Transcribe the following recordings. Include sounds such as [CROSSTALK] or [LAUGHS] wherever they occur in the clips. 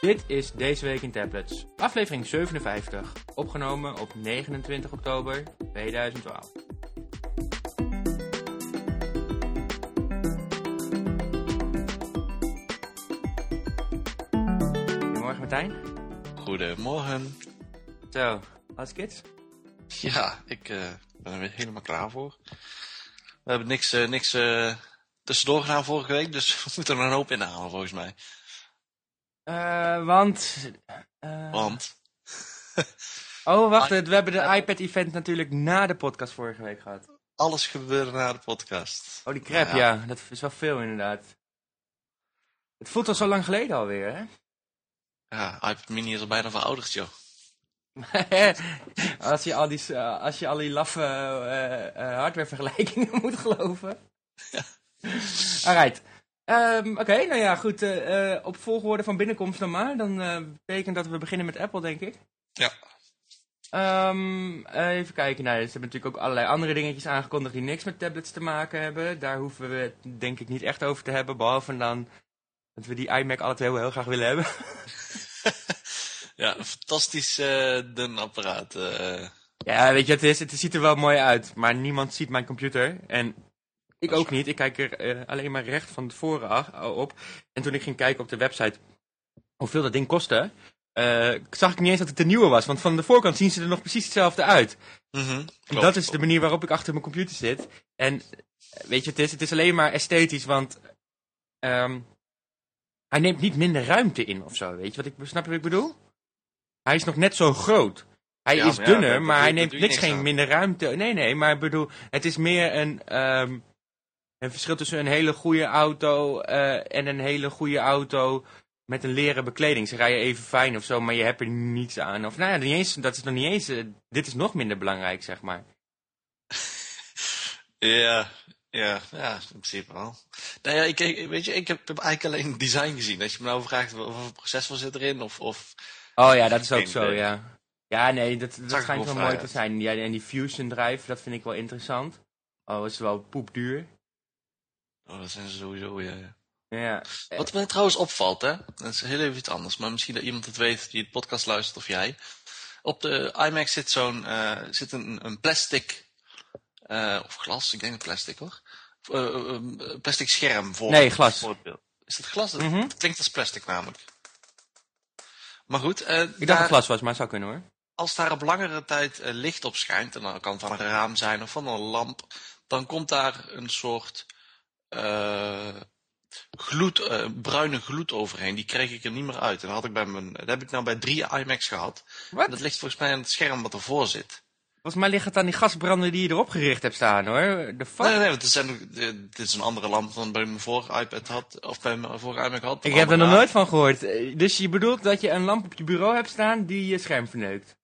Dit is Deze Week in Tablets, aflevering 57, opgenomen op 29 oktober 2012. Goedemorgen Martijn. Goedemorgen. Zo, alles kids? Ja, ik eh, ben er weer helemaal klaar voor. We hebben niks, eh, niks eh, tussendoor gedaan vorige week, dus [LAUGHS] we moeten er een hoop inhalen volgens mij. Eh, want... eh, Want, [LAUGHS] Oh, wacht, we hebben de iPad-event natuurlijk na de podcast vorige week gehad. alles gebeurde na de podcast. Oh, die crap, Nou ja. Dat is wel veel inderdaad. Het voelt al zo lang geleden alweer, hè? Ja, iPad mini is al bijna verouderd, joh. [LAUGHS] als, je al die, eh, als je al die laffe eh, hardwarevergelijkingen [LAUGHS] moet geloven. Alright. Ehm, Oké, nou ja, goed. eh, eh, op volgorde van binnenkomst dan maar. Dan eh, betekent dat we beginnen met Apple, denk ik. Ja. Ehm, even kijken. Nou, ze hebben natuurlijk ook allerlei andere dingetjes aangekondigd die niks met tablets te maken hebben. Daar hoeven we het denk ik niet echt over te hebben. Behalve dan dat we die iMac alle twee heel, heel graag willen hebben. [LAUGHS] Ja, een fantastisch dun apparaat. Ja, weet je het is? Het ziet er wel mooi uit, maar niemand ziet mijn computer. En ik ook niet. Ik kijk er eh, alleen maar recht van tevoren af- op. En toen ik ging kijken op de website hoeveel dat ding kostte, eh, zag ik niet eens dat het de nieuwe was. Want van de voorkant zien ze er nog precies hetzelfde uit. mhm, En dat is de manier waarop ik achter mijn computer zit. En eh, weet je, het is, het is alleen maar esthetisch, want ehm, hij neemt niet minder ruimte in of zo. Weet je wat ik, snap je wat ik bedoel? Hij is nog net zo groot. Hij Ja, is maar ja, dunner, maar hij neemt niks niks geen aan. minder ruimte. Nee, nee, maar ik bedoel, het is meer een, ehm, een verschil tussen een hele goede auto eh, en een hele goede auto met een leren bekleding. Ze rijden even fijn of zo, maar je hebt er niets aan. Of nou ja, niet eens, dat is nog niet eens. eh, dit is nog minder belangrijk, zeg maar. [LAUGHS] Ja, ja, ja, in principe wel. Nou ja, ik, ik- weet je, ik heb, heb eigenlijk alleen design gezien. Als je me nou vraagt, wat voor processor zit erin, of, of Oh ja, dat is ook zo, ja. Ja, nee, dat, dat schijnt wel mooi te zijn. Ja, en die Fusion Drive, dat vind ik wel interessant. Oh, is wel poepduur. Oh, dat zijn ze sowieso, ja. Wat mij trouwens opvalt, hè, dat is heel even iets anders, maar misschien dat iemand het weet die de podcast luistert of jij. Op de iMac zit zo'n, eh, zit een, een plastic, eh, of glas, ik denk een plastic hoor. Een plastic scherm voor, Nee, glas. voor het. Is het glas? Dat, Mhm. dat klinkt als plastic namelijk. Maar goed, Ik dacht dat het glas was, maar het zou kunnen hoor. als daar op langere tijd licht op schijnt, en dan kan het van een raam zijn of van een lamp, dan komt daar een soort gloed, eh, bruine gloed overheen. Die kreeg ik er niet meer uit. En dat, had ik bij mijn, dat heb ik nou bij drie iMacs gehad. Wat? Dat ligt volgens mij aan het scherm wat ervoor zit. Volgens mij ligt het aan die gasbranden die je erop gericht hebt staan hoor. De fuck? Nee, nee, want zijn, eh, dit is een andere lamp dan bij mijn vorige iPad had, of bij mijn vorige iMac had. ik heb er nog nooit van gehoord. Eh, Dus je bedoelt dat je een lamp op je bureau hebt staan die je scherm verneukt?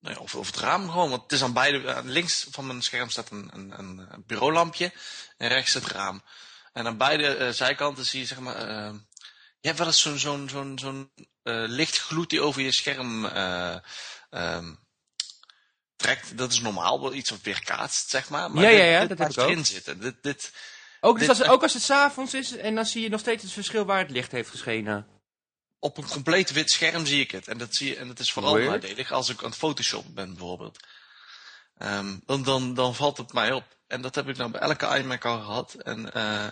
Nee, of, of het raam gewoon, want het is aan beide, aan links van mijn scherm staat een, een, een bureaulampje en rechts het raam. En aan beide eh, zijkanten zie je zeg maar, eh, je hebt wel eens zo'n zo'n zo'n zo'n eh, lichtgloed die over je scherm eh, ehm, trekt. Dat is normaal, wel iets wat weerkaatst, zeg maar. maar Ja, dit, ja, ja, dit dat heb ik ook. zitten. Dit, dit, Ook, dus Dit- als, ook als het s'avonds is en dan zie je nog steeds het verschil waar het licht heeft geschenen. Op een compleet wit scherm zie ik het. En dat, zie je, en dat is vooral nadelig als ik aan het photoshoppen ben bijvoorbeeld. Ehm, dan, dan, dan valt het mij op. En dat heb ik nou bij elke iMac al gehad. En eh,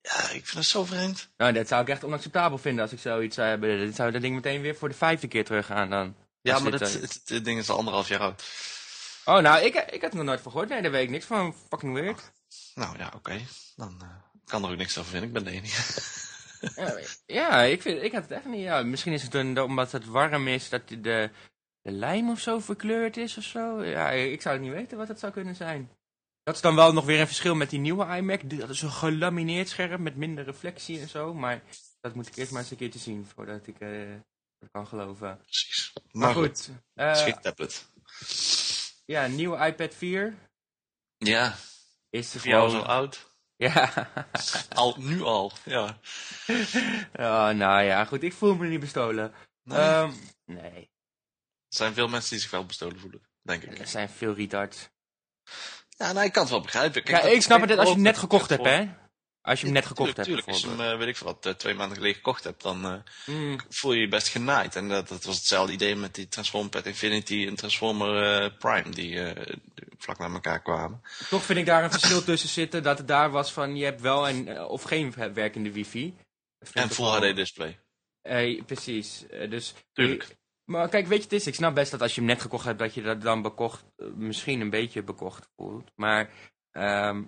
ja, ik vind het zo vreemd. Nou, dat zou ik echt onacceptabel vinden als ik zoiets zou hebben. Dan zou dat ding meteen weer voor de vijfde keer teruggaan dan. Ja, maar dit, dat, eh, het, het ding is al anderhalf jaar oud. Oh, nou, ik, ik had er nog nooit van gehoord. Nee, daar weet ik niks van. Fucking weird. Nou ja, oké. Dan eh, kan er ook niks over vinden. Ik ben de enige. [LAUGHS] Ja, ik, vind, ik had het echt niet. Ja, misschien is het omdat het warm is, dat de, de lijm of zo verkleurd is of zo. Ja, ik zou het niet weten wat het zou kunnen zijn. Dat is dan wel nog weer een verschil met die nieuwe iMac. Dat is een gelamineerd scherm met minder reflectie en zo. Maar dat moet ik eerst maar eens een keer te zien voordat ik dat kan geloven. Precies. Maar, goed, eh, geen tablet. ja, nieuwe iPad 4 Ja, is er jou zo gewoon... oud. Ja. [LAUGHS] Al, nu al, ja. [LAUGHS] oh, nou ja, goed. Ik voel me niet bestolen. Nee. Ehm, nee, er zijn veel mensen die zich wel bestolen voelen, denk ik. er zijn veel retards. Ja, nou, ik kan het wel begrijpen. Kijk, Ja, ik snap het als je ook net gekocht hebt, hè. Als je hem net gekocht tuurlijk, hebt tuurlijk. Als je hem, eh, weet ik veel wat, eh, twee maanden geleden gekocht hebt, dan eh, Mm, voel je je best genaaid. En dat, dat was hetzelfde idee met die Transformer Pet Infinity en Transformer eh, Prime, die eh, vlak na elkaar kwamen. toch vind ik daar een verschil tussen zitten. Dat het daar was van je hebt wel een of geen werkende wifi. En Full HD display. Eh, precies. Eh, dus, Tuurlijk. Maar kijk, weet je, het is, ik snap best dat als je hem net gekocht hebt, dat je dat dan bekocht, misschien een beetje bekocht voelt. Maar, ehm,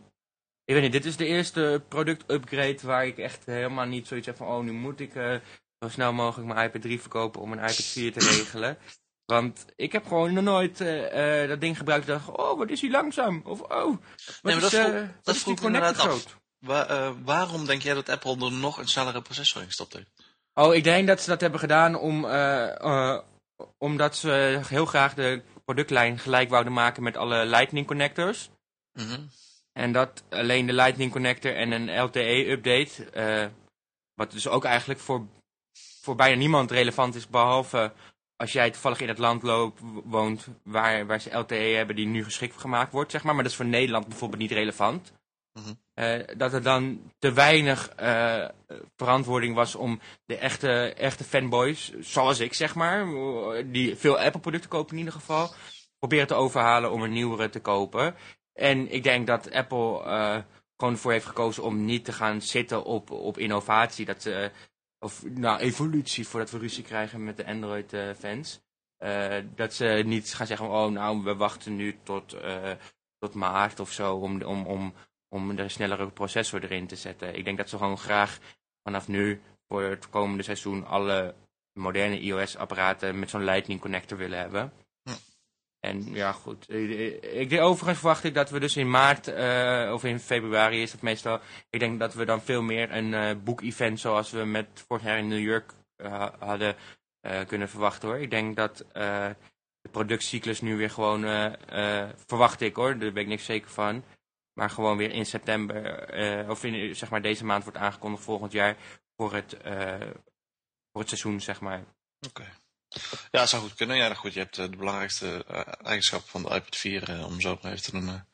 ik weet niet, dit is de eerste product-upgrade waar ik echt helemaal niet zoiets heb van, oh, nu moet ik eh, zo snel mogelijk mijn iPad 3 verkopen om een iPad 4 te regelen. Want ik heb gewoon nog nooit eh, eh, dat ding gebruikt en dacht, oh, wat is hij langzaam? Of, oh, wat maar is, dat vroeg- dat is die connector groot? Waarom denk jij dat Apple er nog een snellere processor in gestopt heeft? Oh, ik denk dat ze dat hebben gedaan om, omdat ze heel graag de productlijn gelijk wouden maken met alle Lightning connectors. Mhm. En dat alleen de Lightning connector en een LTE-update, eh, wat dus ook eigenlijk voor, voor bijna niemand relevant is, behalve als jij toevallig in het land loopt, woont waar, waar ze LTE hebben die nu geschikt gemaakt wordt, zeg maar. Maar dat is voor Nederland bijvoorbeeld niet relevant. Mhm. Eh, dat er dan te weinig eh, verantwoording was om de echte, echte fanboys, zoals ik zeg maar, die veel Apple-producten kopen in ieder geval, proberen te overhalen om een nieuwere te kopen. En ik denk dat Apple eh, gewoon ervoor heeft gekozen om niet te gaan zitten op, op innovatie. Dat ze, of nou, evolutie, voordat we ruzie krijgen met de Android-fans. dat ze niet gaan zeggen, oh nou, we wachten nu tot, eh, tot maart of zo om, om, om, om de snellere processor erin te zetten. Ik denk dat ze gewoon graag vanaf nu voor het komende seizoen alle moderne iOS-apparaten met zo'n Lightning connector willen hebben. En ja, goed. Ik, ik, overigens verwacht ik dat we dus in maart eh, of in februari is het meestal. Ik denk dat we dan veel meer een eh boek-event zoals we met vorig jaar in New York eh, hadden eh, kunnen verwachten hoor. Ik denk dat eh, de productcyclus nu weer gewoon, eh, eh, verwacht ik hoor, daar ben ik niks zeker van. Maar gewoon weer in september, eh, of in, zeg maar deze maand wordt aangekondigd volgend jaar voor het, eh, voor het seizoen, zeg maar. Oké. Ja, zou goed kunnen. Ja, goed, je hebt eh, de belangrijkste eh, eigenschappen van de iPad 4, eh, om zo maar even te noemen.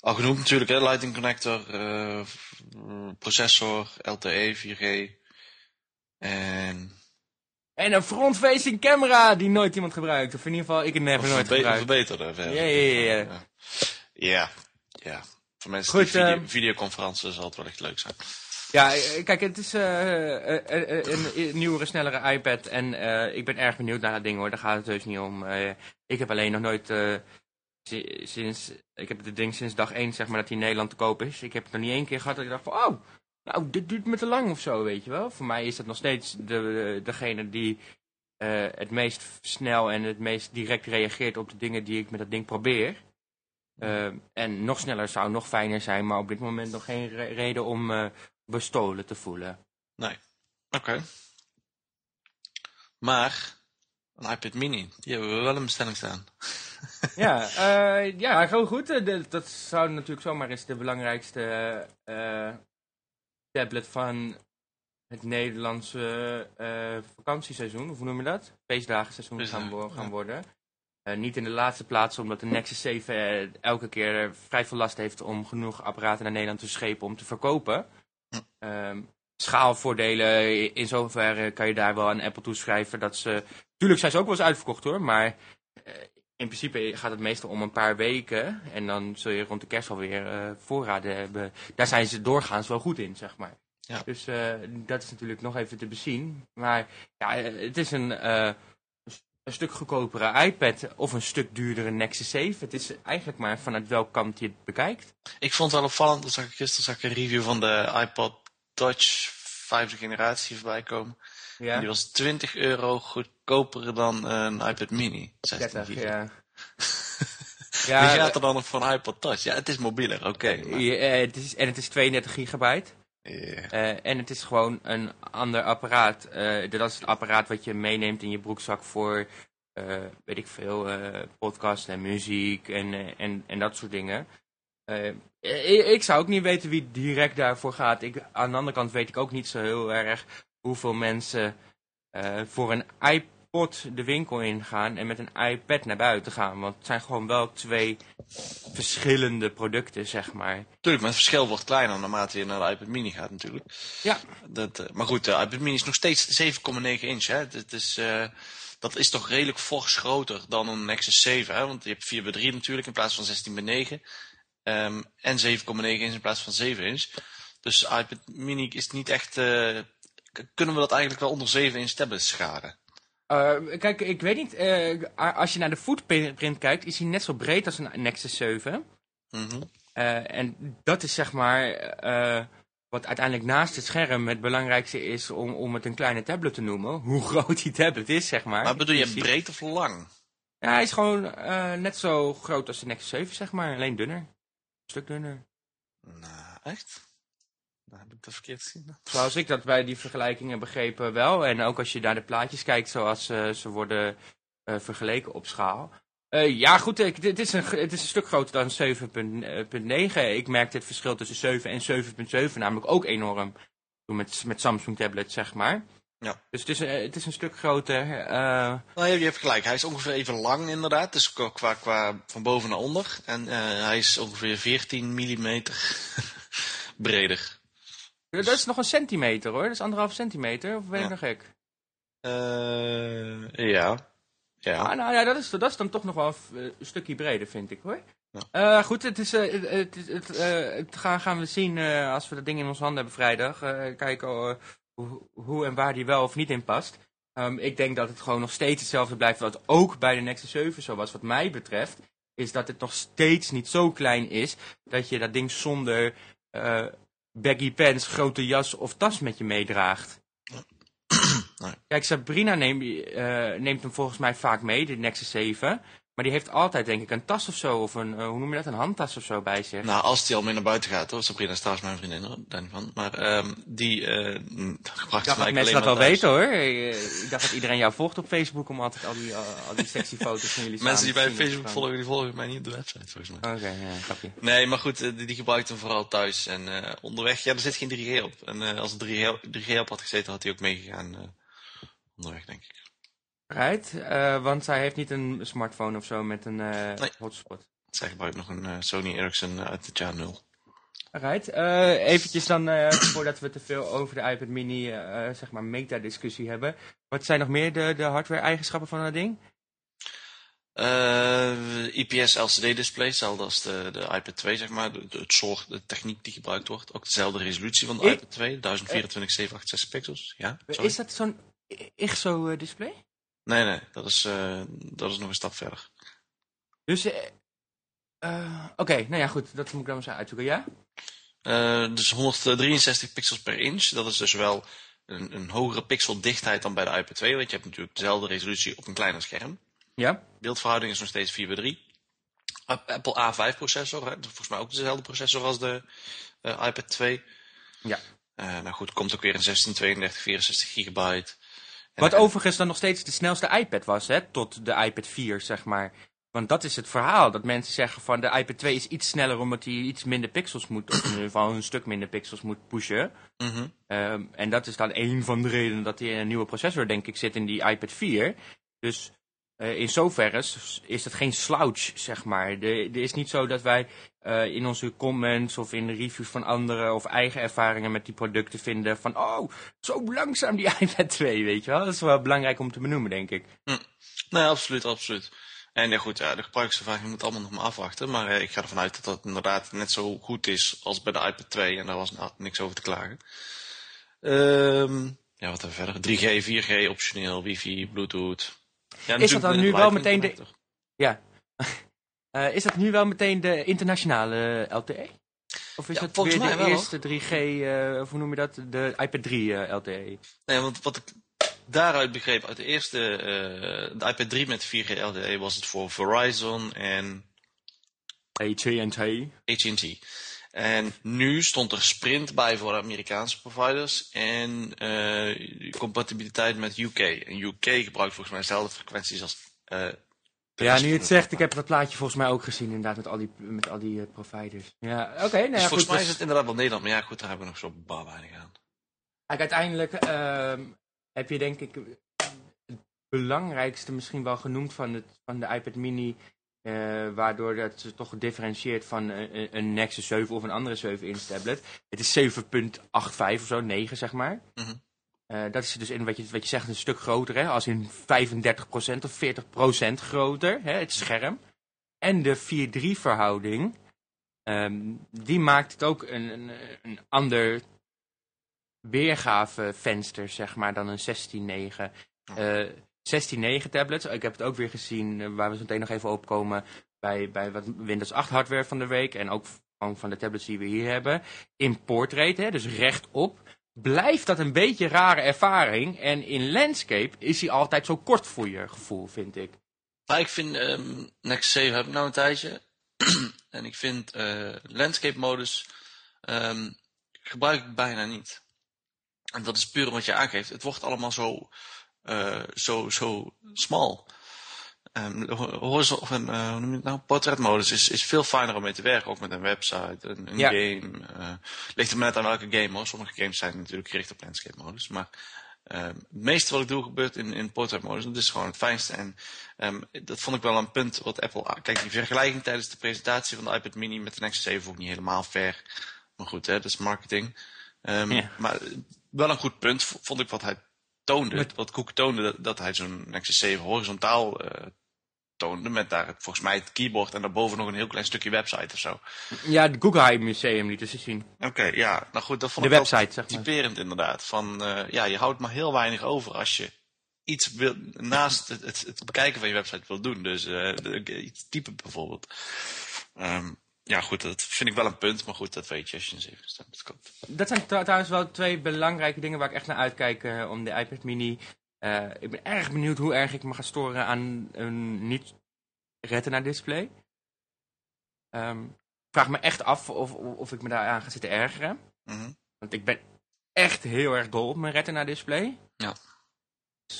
Al genoemd natuurlijk, hè, Lightning Connector, processor, LTE, 4G. En En een front-facing camera die nooit iemand gebruikt. Of in ieder geval, ik het never nooit gebruikt. verbeterde versie. Ja, ja, ja, ja. Ja. Voor mensen Goed, die video, ehm, videoconferenties zal het wel echt leuk zijn. Ja, eh, kijk, het is eh, eh, een, nieuwere, snellere iPad. En ik ben erg benieuwd naar dat ding hoor. Daar gaat het dus niet om. Ik heb alleen nog nooit si- sinds... Ik heb het ding sinds dag 1 zeg maar dat hij in Nederland te koop is. Ik heb het nog niet één keer gehad dat ik dacht van... Oh, nou, dit duurt me te lang of zo, weet je wel. Voor mij is dat nog steeds de, degene die het meest snel en het meest direct reageert op de dingen die ik met dat ding probeer. En nog sneller zou nog fijner zijn, maar op dit moment nog geen re- reden om bestolen te voelen. Nee. Oké. Maar, een iPad mini, die hebben we wel in bestelling staan. ja, [LAUGHS] eh, ja, gewoon goed. Eh, de- dat zou natuurlijk zomaar eens de belangrijkste eh, tablet van het Nederlandse eh, vakantieseizoen, of hoe noem je dat? Feestdagenseizoen gaan, Feestdagen, gaan ja. worden. Eh, niet in de laatste plaats, omdat de Nexus 7 eh, elke keer vrij veel last heeft om genoeg apparaten naar Nederland te schepen om te verkopen. Hm. Ehm, schaalvoordelen, in zoverre kan je daar wel aan Apple toeschrijven dat ze... Tuurlijk zijn ze ook wel eens uitverkocht hoor, maar eh, in principe gaat het meestal om een paar weken. En dan zul je rond de kerst alweer eh voorraden hebben. Daar zijn ze doorgaans wel goed in, zeg maar. Ja. Dus eh, dat is natuurlijk nog even te bezien. Maar ja, het is een, een stuk goedkopere iPad of een stuk duurdere Nexus 7. Het is eigenlijk maar vanuit welk kant je het bekijkt. Ik vond het wel opvallend, dat zag ik gisteren zag ik een review van de iPod Touch vijfde generatie voorbij komen. Ja, Die was 20 euro goedkoper dan een iPad mini. 16 30, gig. ja. Wie Ja, gaat er dan nog voor een iPod Touch? Ja, het is mobieler, oké. maar- ja, eh, het is, en het is 32 gigabyte. Eh, en het is gewoon een ander apparaat. Eh, dat is het apparaat wat je meeneemt in je broekzak voor, eh, weet ik veel, podcast en muziek en, en, en dat soort dingen. Ik, ik zou ook niet weten wie direct daarvoor gaat. Ik, aan de andere kant weet ik ook niet zo heel erg hoeveel mensen voor een spot de winkel ingaan en met een iPad naar buiten gaan. Want het zijn gewoon wel twee verschillende producten, zeg maar. Tuurlijk, maar het verschil wordt kleiner naarmate je naar de iPad mini gaat natuurlijk. Ja. Dat, eh, maar goed, de iPad mini is nog steeds 7,9 inch. Hè? Het is, eh, dat is toch redelijk fors groter dan een Nexus 7. Hè? Want je hebt 4 bij 3 natuurlijk in plaats van 16 bij 9. Ehm, en 7,9 inch in plaats van 7 inch. Dus iPad mini is niet echt... eh, kunnen we dat eigenlijk wel onder 7 inch tablets scharen? Eh, kijk, ik weet niet, eh, als je naar de footprint kijkt, is hij net zo breed als een Nexus 7. Mhm. Eh, en dat is zeg maar wat uiteindelijk naast het scherm het belangrijkste is om, om het een kleine tablet te noemen. Hoe [LAUGHS] groot die tablet is, zeg maar. Maar bedoel je breed of lang? Ja, hij is gewoon net zo groot als de Nexus 7, zeg maar. Alleen dunner. Een stuk dunner. Nou, echt? Nou, heb ik dat verkeerd gezien? Zoals ik dat bij die vergelijkingen begrepen wel. En ook als je naar de plaatjes kijkt zoals eh, ze worden eh, vergeleken op schaal. Eh, ja, goed, ik, dit is een, het is een stuk groter dan 7.9. Ik merkte het verschil tussen 7 en 7.7 namelijk ook enorm. Met, met Samsung tablet, zeg maar. Ja. Dus het is, het is een stuk groter. Nou, je, je hebt gelijk. Hij is ongeveer even lang inderdaad. Dus qua, qua, van boven naar onder. En hij is ongeveer 14 mm [LAUGHS] breder. Dat is nog een centimeter hoor. Dat is anderhalf centimeter. Of ben ik Ja. nog gek? Eh ja. Ja. Ah, nou ja, dat is, dat is dan toch nog wel een, eh, stukje breder, vind ik hoor. Ja. Eh, goed, het, is, het, het, gaan, gaan we zien als we dat ding in ons handen hebben vrijdag. Kijken hoe, hoe en waar die wel of niet in past. Ehm, ik denk dat het gewoon nog steeds hetzelfde blijft wat ook bij de Nexus 7 zo was. Wat mij betreft is dat het nog steeds niet zo klein is dat je dat ding zonder baggy pants, grote jas of tas met je meedraagt. Nee. Kijk, Sabrina neemt, eh, neemt hem volgens mij vaak mee, de Nexus 7. Maar die heeft altijd, denk ik, een tas of zo, of een, eh, hoe noem je dat, een handtas of zo bij zich. Nou, als die al mee naar buiten gaat hoor. Sabrina is trouwens mijn vriendin hoor. Daar niet van. Maar ehm, die eh mm, dat gebruikt ik dacht mensen dat wel thuis. weten hoor. Eh, Ik dacht dat iedereen jou volgt op Facebook om altijd al die, al al die sexy [LAUGHS] foto's van jullie Mensen die bij. Facebook volgen, die volgen mij niet op de website volgens mij. Oké, ja, grapje. Nee, maar goed, eh, die, die gebruikt hem vooral thuis. En eh, onderweg, ja, er zit geen 3G op. En eh, als er 3G, 3G op had gezeten, had hij ook meegegaan eh, onderweg, denk ik. Right, eh, want zij heeft niet een smartphone of zo met een eh, Nee. hotspot. Zij gebruikt nog een eh, Sony Ericsson uit het jaar 0. Alright, eh eventjes dan, voordat we te veel over de iPad mini, zeg maar, meta-discussie hebben. Wat zijn nog meer de, de hardware-eigenschappen van dat ding? IPS LCD display, hetzelfde als de, de iPad 2, zeg maar. De, de- het soort, de techniek die gebruikt wordt. Ook dezelfde resolutie van de iPad 2, 1024 786 pixels. Ja, sorry. Is dat zo'n IGSO-display? Nee, nee, dat is, eh, dat is nog een stap verder. Dus, eh, eh, oké, nou ja, goed, dat moet ik dan eens uitzoeken, ja? Dus 163 pixels per inch. Dat is dus wel een, een hogere pixeldichtheid dan bij de iPad 2. Want je hebt natuurlijk dezelfde resolutie op een kleiner scherm. Ja? Beeldverhouding is nog steeds 4 bij 3. Apple A5 processor. Hè? Volgens mij ook dezelfde processor als de iPad 2. Ja. Nou goed, komt ook weer een 16, 32, 64 gigabyte. Wat overigens dan nog steeds de snelste iPad was, hè, tot de iPad 4, zeg maar. Want dat is het verhaal, dat mensen zeggen van de iPad 2 is iets sneller omdat hij iets minder pixels moet, of in ieder geval een stuk minder pixels moet pushen. Mhm. Ehm, en dat is dan een van de redenen dat hij een nieuwe processor, denk ik, zit in die iPad 4. Dus eh, in zoverre is het geen slouch, zeg maar. Er is niet zo dat wij eh, in onze comments of in de reviews van anderen of eigen ervaringen met die producten vinden van, oh, zo langzaam die [LAUGHS] iPad 2, weet je wel. Dat is wel belangrijk om te benoemen, denk ik. Nee, absoluut, absoluut. En ja, goed, ja, de gebruikservaring moet allemaal nog maar afwachten. Maar eh, ik ga ervan uit dat dat inderdaad net zo goed is als bij de iPad 2. En daar was nou niks over te klagen. Ehm, ja, wat hebben we verder? 3G, 4G, optioneel, wifi, bluetooth. Ja, Is dat dan nu wel meteen de-. Ja. [LAUGHS] Eh, is dat nu wel meteen de internationale LTE? Of is Ja, volgens weer de wel, eerste 3G, eh, of hoe noem je dat? De iPad 3 eh, LTE? Nee, want wat ik daaruit begreep uit de eerste, eh, de iPad 3 met 4G LTE was het voor Verizon en AT&T. AT&T. En nu stond er Sprint bij voor de Amerikaanse providers en eh, compatibiliteit met UK. En UK gebruikt volgens mij dezelfde frequenties als de Ja, nu het zegt, ik heb dat plaatje volgens mij ook gezien, inderdaad, met al die, met al die eh, providers. Ja, oké, nou Dus ja, volgens goed. mij dus- is het inderdaad wel Nederland, maar ja goed, daar hebben we nog zo bar weinig aan. Uiteindelijk ehm, heb je denk ik... belangrijkste misschien wel genoemd van, het, van de iPad mini. Eh, waardoor dat ze toch gedifferentieerd van een, een Nexus 7 of een andere 7-inch tablet. Het is 7.85 of zo, 9 zeg maar. Mhm. Eh, dat is dus in wat je, wat je zegt een stuk groter, hè? als in 35% of 40% groter, hè? het scherm. En de 4-3 verhouding, ehm, die maakt het ook een, een, een ander weergavevenster, zeg maar, dan een 16.9. Eh 16.9 tablets, ik heb het ook weer gezien, eh, waar we zo meteen nog even opkomen, bij, bij wat Windows 8 hardware van de week. En ook van, van de tablets die we hier hebben. In portrait, hè, dus rechtop blijft dat een beetje rare ervaring. En in landscape is hij altijd zo kort voor je gevoel, vind ik. Maar ik vind ehm Next 7 heb ik nou een tijdje. [CLEARS THROAT] en ik vind eh, landscape modus ehm, gebruik ik bijna niet. En dat is puur wat je aangeeft. Het wordt allemaal zo, eh, zo, zo smal. Ehm, ho- horizon- of een, eh, hoe noem je het nou? Portretmodus is, is veel fijner om mee te werken. Ook met een website, een, een Ja. game. eh ligt er maar net aan welke game hoor. Sommige games zijn natuurlijk gericht op landscape modus. Maar ehm, het meeste wat ik doe gebeurt in, in portretmodus. Dat is gewoon het fijnste. En ehm, dat vond ik wel een punt wat Apple... Kijk, die vergelijking tijdens de presentatie van de iPad mini met de Nexus 7 vond ik niet helemaal fair. Maar goed, hè, dat is marketing. Ehm, Ja. Maar wel een goed punt vond ik wat hij toonde. Met- Wat Cook toonde, dat, dat hij zo'n Nexus 7 horizontaal eh, toonde. Met daar volgens mij het keyboard en daarboven nog een heel klein stukje website of zo. Ja, het Guggenheim Museum lieten ze zien. Oké, ja. Nou goed, dat vond De ik wel website, zeg maar. typerend inderdaad. Van, eh, ja, je houdt maar heel weinig over als je iets wil, naast het, het, het bekijken van je website wil doen. Dus de- iets typen bijvoorbeeld. Ehm, ja goed, dat vind ik wel een punt. Maar goed, dat weet je als je een 7 stemt koopt. Dat zijn tr- trouwens wel twee belangrijke dingen waar ik echt naar uitkijk eh, om de iPad mini. Eh, ik ben erg benieuwd hoe erg ik me ga storen aan een niet retina display. Ehm, ik vraag me echt af of, of, of ik me daar aan ga zitten ergeren. Mhm. Want ik ben echt heel erg dol op mijn retina display. Ja.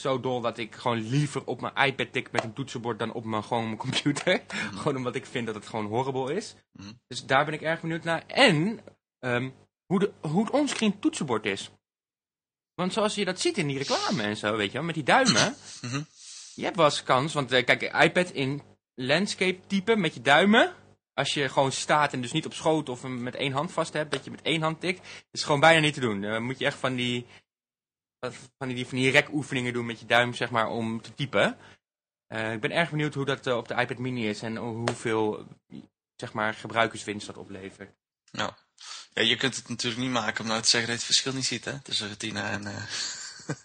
Zo dol dat ik gewoon liever op mijn iPad tik met een toetsenbord dan op mijn, gewoon mijn computer. [LAUGHS] gewoon omdat ik vind dat het gewoon horrible is. Mhm. Dus daar ben ik erg benieuwd naar. En ehm, hoe, de, hoe het onscreen toetsenbord is. Want zoals je dat ziet in die reclame en zo, weet je wel, met die duimen. [CLEARS THROAT] Mhm. Je hebt wel eens kans, want eh, kijk, iPad in landscape type met je duimen. Als je gewoon staat en dus niet op schoot of met één hand vast hebt, dat je met één hand tikt. is gewoon bijna niet te doen. Dan moet je echt van die, van die, van die rekoefeningen doen met je duim, zeg maar, om te typen. Eh, ik ben erg benieuwd hoe dat eh, op de iPad mini is en hoeveel, zeg maar, gebruikerswinst dat oplevert. Ja. ja, je kunt het natuurlijk niet maken om nou te zeggen dat je het verschil niet ziet hè, tussen retina en... eh, [LAUGHS]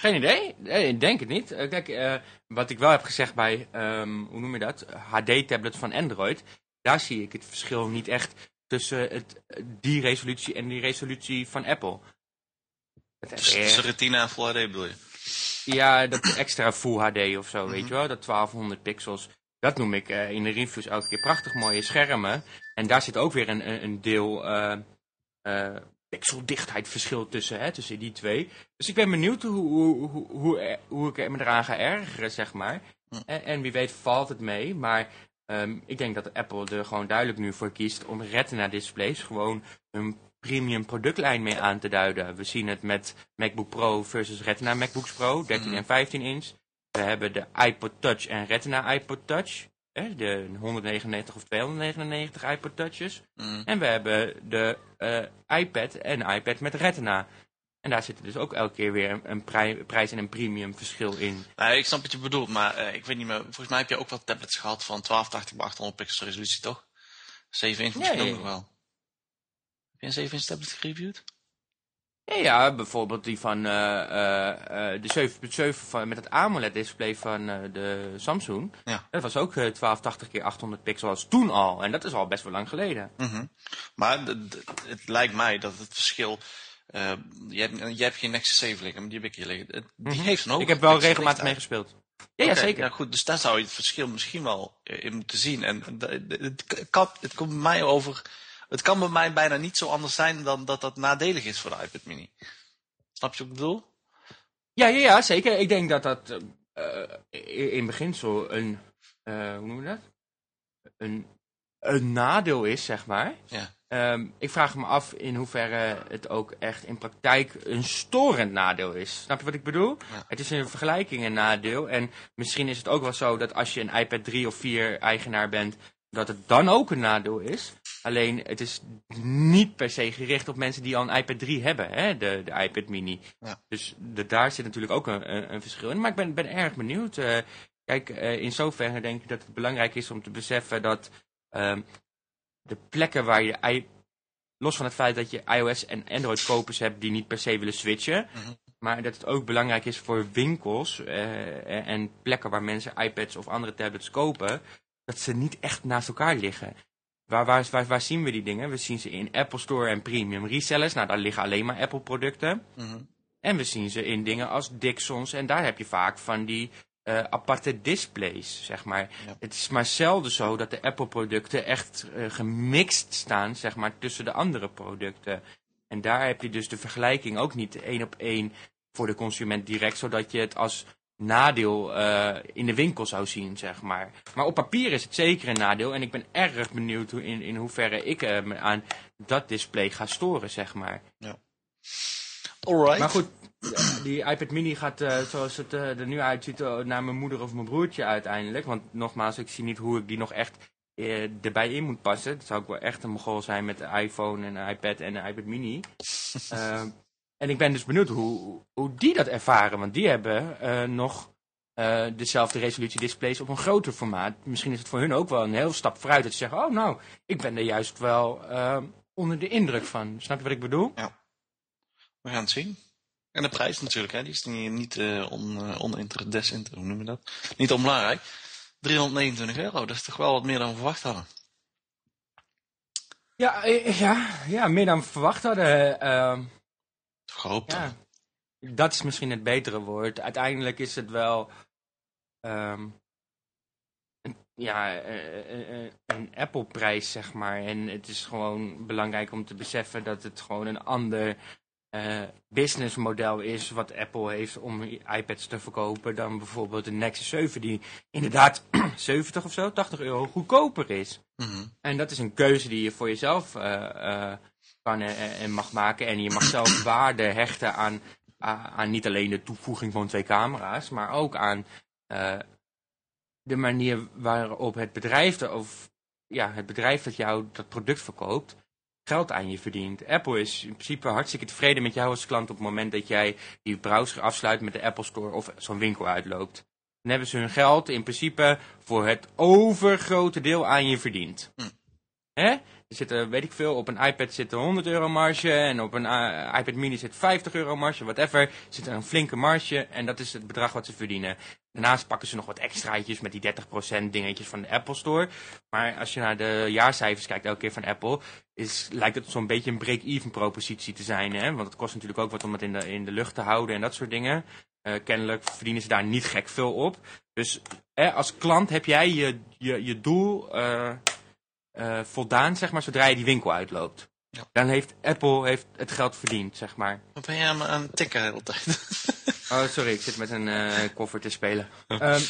Geen idee. Nee, ik denk het niet. Kijk, wat ik wel heb gezegd bij, ehm, hoe noem je dat? HD-tablet van Android. Daar zie ik het verschil niet echt tussen het, die resolutie en die resolutie van Apple. Het tussen eh, tussen retina Full HD bedoel je? ja, dat extra Full HD of zo, weet Mhm. je wel? Dat 1200 pixels. Dat noem ik eh, in de reviews elke keer prachtig mooie schermen. En daar zit ook weer een, een, deel eh eh, pixeldichtheid verschil tussen, hè, tussen die twee. Dus ik ben benieuwd hoe, hoe, hoe, hoe, er- hoe ik me eraan ga ergeren, zeg maar. En, en wie weet valt het mee, maar ehm, ik denk dat Apple er gewoon duidelijk nu voor kiest om retina displays gewoon een premium productlijn mee aan te duiden. We zien het met MacBook Pro versus Retina MacBooks Pro, 13 Mhm. en 15 inch. We hebben de iPod Touch en Retina iPod Touch. Hè, de 199 of 299 iPod Touches. Mhm. En we hebben de eh, iPad en iPad met Retina. En daar zit dus ook elke keer weer een, een prij- prijs- en een premium verschil in. Nee, ik snap wat je bedoelt, maar eh, ik weet niet meer. Volgens mij heb je ook wat tablets gehad van 1280 bij 800 pixels resolutie, toch? 7 inch misschien ook nog wel. Heb je een 7 inch tablet gereviewd? Ja, ja bijvoorbeeld die van eh, eh, eh, de 7.7 van- met het AMOLED display van eh, de Samsung. Ja. Dat was ook eh, 1280 keer 800 pixels toen al. En dat is al best wel lang geleden. Mhm. Maar d- d- het lijkt mij dat het verschil... eh, je, hebt, je hebt geen Nexus 7 liggen, maar die heb ik hier liggen. Het- Die Mhm. heeft een Ik heb wel regelmatig mee gespeeld. Ja, zeker. Ja, goed, dus daar zou je het verschil misschien wel in moeten zien. En d- het, kan, het komt bij mij over... Het kan bij mij bijna niet zo anders zijn dan dat dat nadelig is voor de iPad mini. Snap je wat ik bedoel? Ja, ja, ja, zeker. Ik denk dat dat eh, eh, in beginsel een, eh, hoe noem je dat? Een, een nadeel is, zeg maar. Ja. ehm, ik vraag me af in hoeverre het ook echt in praktijk een storend nadeel is. Snap je wat ik bedoel? Ja. Het is in vergelijking een nadeel. En misschien is het ook wel zo dat als je een iPad 3 of 4 eigenaar bent, dat het dan ook een nadeel is. Alleen het is niet per se gericht op mensen die al een iPad 3 hebben, hè? De, de iPad mini. Ja. Dus de, daar zit natuurlijk ook een, een, een verschil in. Maar ik ben, ben erg benieuwd. eh, kijk, eh, in zoverre denk ik dat het belangrijk is om te beseffen dat ehm, de plekken waar je, i- los van het feit dat je iOS en Android kopers hebt die niet per se willen switchen, Mhm. maar dat het ook belangrijk is voor winkels eh, en plekken waar mensen iPads of andere tablets kopen, dat ze niet echt naast elkaar liggen. Waar, waar, waar, waar zien we die dingen? We zien ze in Apple Store en premium resellers. Nou, daar liggen alleen maar Apple producten. Mhm. En we zien ze in dingen als Dixons. En daar heb je vaak van die eh, aparte displays, zeg maar. Ja. Het is maar zelden zo dat de Apple-producten echt eh, gemixt staan, zeg maar, tussen de andere producten. En daar heb je dus de vergelijking ook niet één op één voor de consument direct, zodat je het als nadeel eh, in de winkel zou zien, zeg maar. Maar op papier is het zeker een nadeel. En ik ben erg benieuwd hoe, in, in hoeverre ik eh, me aan dat display ga storen, zeg maar. Alright. Maar goed, [CLEARS THROAT] die iPad mini gaat eh, zoals het er nu uitziet naar mijn moeder of mijn broertje uiteindelijk. Want nogmaals, ik zie niet hoe ik die nog echt erbij in moet passen. Het zou ook wel echt een mogol zijn met de iPhone en een iPad en een iPad mini. [LAUGHS] En ik ben dus benieuwd hoe, hoe die dat ervaren. Want die hebben eh, nog eh, dezelfde resolutie displays op een groter formaat. Misschien is het voor hun ook wel een heel stap vooruit. Dat ze zeggen, oh nou, ik ben er juist wel eh, onder de indruk van. Snap je wat ik bedoel? We gaan het zien. En de prijs natuurlijk, hè. die is niet, niet on, oninter, desinter, hoe noem je dat? Niet onbelangrijk. 329 euro, dat is toch wel wat meer dan we verwacht hadden. Ja, ja, ja, meer dan we verwacht hadden. Gehoopt. ja, dat is misschien het betere woord. Uiteindelijk is het wel ehm, een, ja, eh, eh, eh, een Apple-prijs, zeg maar. En het is gewoon belangrijk om te beseffen dat het gewoon een ander eh, businessmodel is wat Apple heeft om iPads te verkopen dan bijvoorbeeld de Nexus 7 die inderdaad [CLEARS THROAT] 70 of zo, 80 euro goedkoper is. Mhm. En dat is een keuze die je voor jezelf kan en, en mag maken. En je mag zelf [CLEARS THROAT] waarde hechten aan, aan, niet alleen de toevoeging van twee camera's, maar ook aan eh, de manier waarop het bedrijf, of ja, het bedrijf dat jou dat product verkoopt, geld aan je verdient. Apple is in principe hartstikke tevreden met jou als klant op het moment dat jij die browser afsluit met de Apple Store of zo'n winkel uitloopt. Dan hebben ze hun geld in principe voor het overgrote deel aan je verdiend. Hm. Hè? Zitten, weet ik veel, op een iPad zit er 100 euro marge en op een eh, iPad mini zit 50 euro marge, whatever. Zit er een flinke marge en dat is het bedrag wat ze verdienen. Daarnaast pakken ze nog wat extraatjes met die 30% dingetjes van de Apple Store. Maar als je naar de jaarcijfers kijkt elke keer van Apple, is, lijkt het zo'n beetje een break-even propositie te zijn. Hè? Want het kost natuurlijk ook wat om het in de, in de lucht te houden en dat soort dingen. Eh, kennelijk verdienen ze daar niet gek veel op. Dus als klant heb jij je, je, doel eh, eh, voldaan, zeg maar, zodra je die winkel uitloopt. Ja. Dan heeft Apple heeft het geld verdiend, zeg maar. Wat ben jij aan, aan het tikken de hele tijd? [LAUGHS] Oh, sorry, ik zit met een eh, koffer te spelen. Ehm,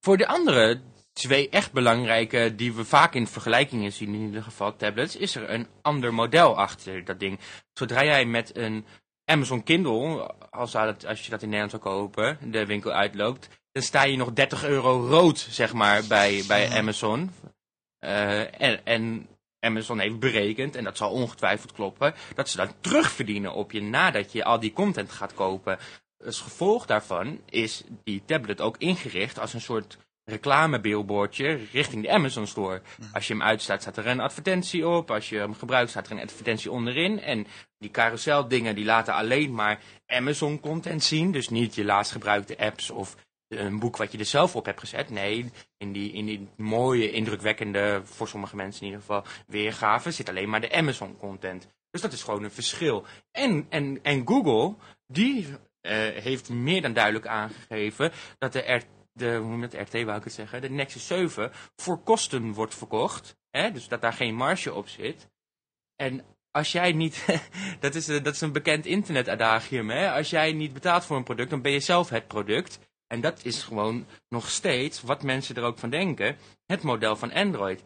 voor de andere twee echt belangrijke, die we vaak in vergelijkingen zien, in ieder geval tablets, is er een ander model achter dat ding. Zodra jij met een Amazon Kindle, als, dat, als je dat in Nederland zou kopen, de winkel uitloopt, dan sta je nog 30 euro rood, zeg maar, bij, bij Amazon. Eh, en, en Amazon heeft berekend, en dat zal ongetwijfeld kloppen, dat ze dan terugverdienen op je nadat je al die content gaat kopen. Als gevolg daarvan is die tablet ook ingericht als een soort reclamebillboardje richting de Amazon Store. Als je hem uitstaat, staat er een advertentie op. Als je hem gebruikt, staat er een advertentie onderin. En die carousel dingen die laten alleen maar Amazon content zien. Dus niet je laatst gebruikte apps of een boek wat je er zelf op hebt gezet. Nee, in die, in die mooie, indrukwekkende, voor sommige mensen in ieder geval, weergave zit alleen maar de Amazon content. Dus dat is gewoon een verschil. En, en, en Google, die eh, heeft meer dan duidelijk aangegeven dat de, R, de, hoe dat, RT wou ik het zeggen, de Nexus 7 voor kosten wordt verkocht. Hè? Dus dat daar geen marge op zit. En als jij niet, [LAUGHS] dat is, eh, dat is een bekend internetadagium, hè? als jij niet betaalt voor een product, dan ben je zelf het product. En dat is gewoon nog steeds, wat mensen er ook van denken, het model van Android.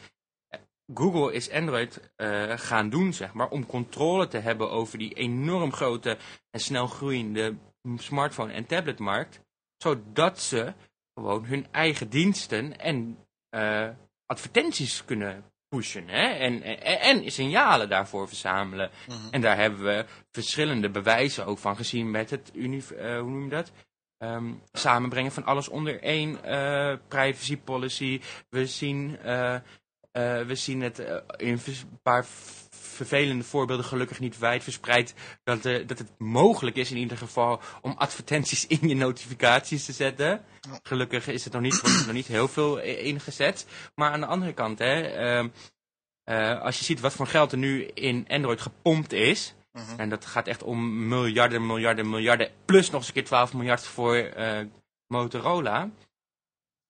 Google is Android uh, gaan doen, zeg maar, om controle te hebben over die enorm grote en snel groeiende smartphone- en tabletmarkt. Zodat ze gewoon hun eigen diensten en uh, advertenties kunnen pushen. Hè? En, en, en, signalen daarvoor verzamelen. Mhm. En daar hebben we verschillende bewijzen ook van gezien met het uh, hoe noem je dat? Um, samenbrengen van alles onder één uh, privacy policy. We zien, uh, we zien het in een paar vervelende voorbeelden gelukkig niet wijd verspreid. Dat, dat het mogelijk is in ieder geval om advertenties in je notificaties te zetten. Gelukkig is het nog niet, wordt er nog niet heel veel ingezet. Maar aan de andere kant, hè, uh, als je ziet wat voor geld er nu in Android gepompt is. Mhm. En dat gaat echt om miljarden, miljarden, miljarden. Plus nog eens een keer 12 miljard voor uh, Motorola.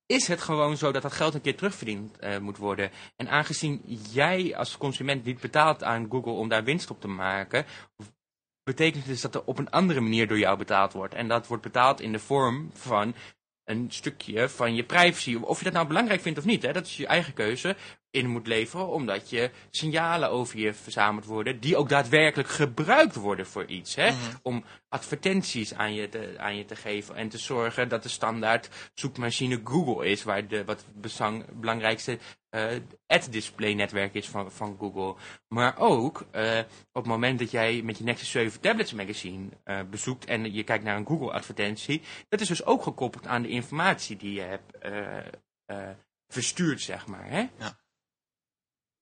Is het gewoon zo dat dat geld een keer terugverdiend uh, moet worden. En aangezien jij als consument niet betaalt aan Google om daar winst op te maken. Betekent dus dat er op een andere manier door jou betaald wordt. En dat wordt betaald in de vorm van een stukje van je privacy. Of je dat nou belangrijk vindt of niet, hè, dat is je eigen keuze in moet leveren, omdat je signalen over je verzameld worden, die ook daadwerkelijk gebruikt worden voor iets. Hè? Mhm. Om advertenties aan je, te, aan je te geven en te zorgen dat de standaard zoekmachine Google is, waar de, wat het belangrijkste uh, ad-display netwerk is van, van Google. Maar ook uh, op het moment dat jij met je Nexus 7 Tablets Magazine uh, bezoekt en je kijkt naar een Google advertentie, dat is dus ook gekoppeld aan de informatie die je hebt verstuurd, zeg maar. Hè? Ja.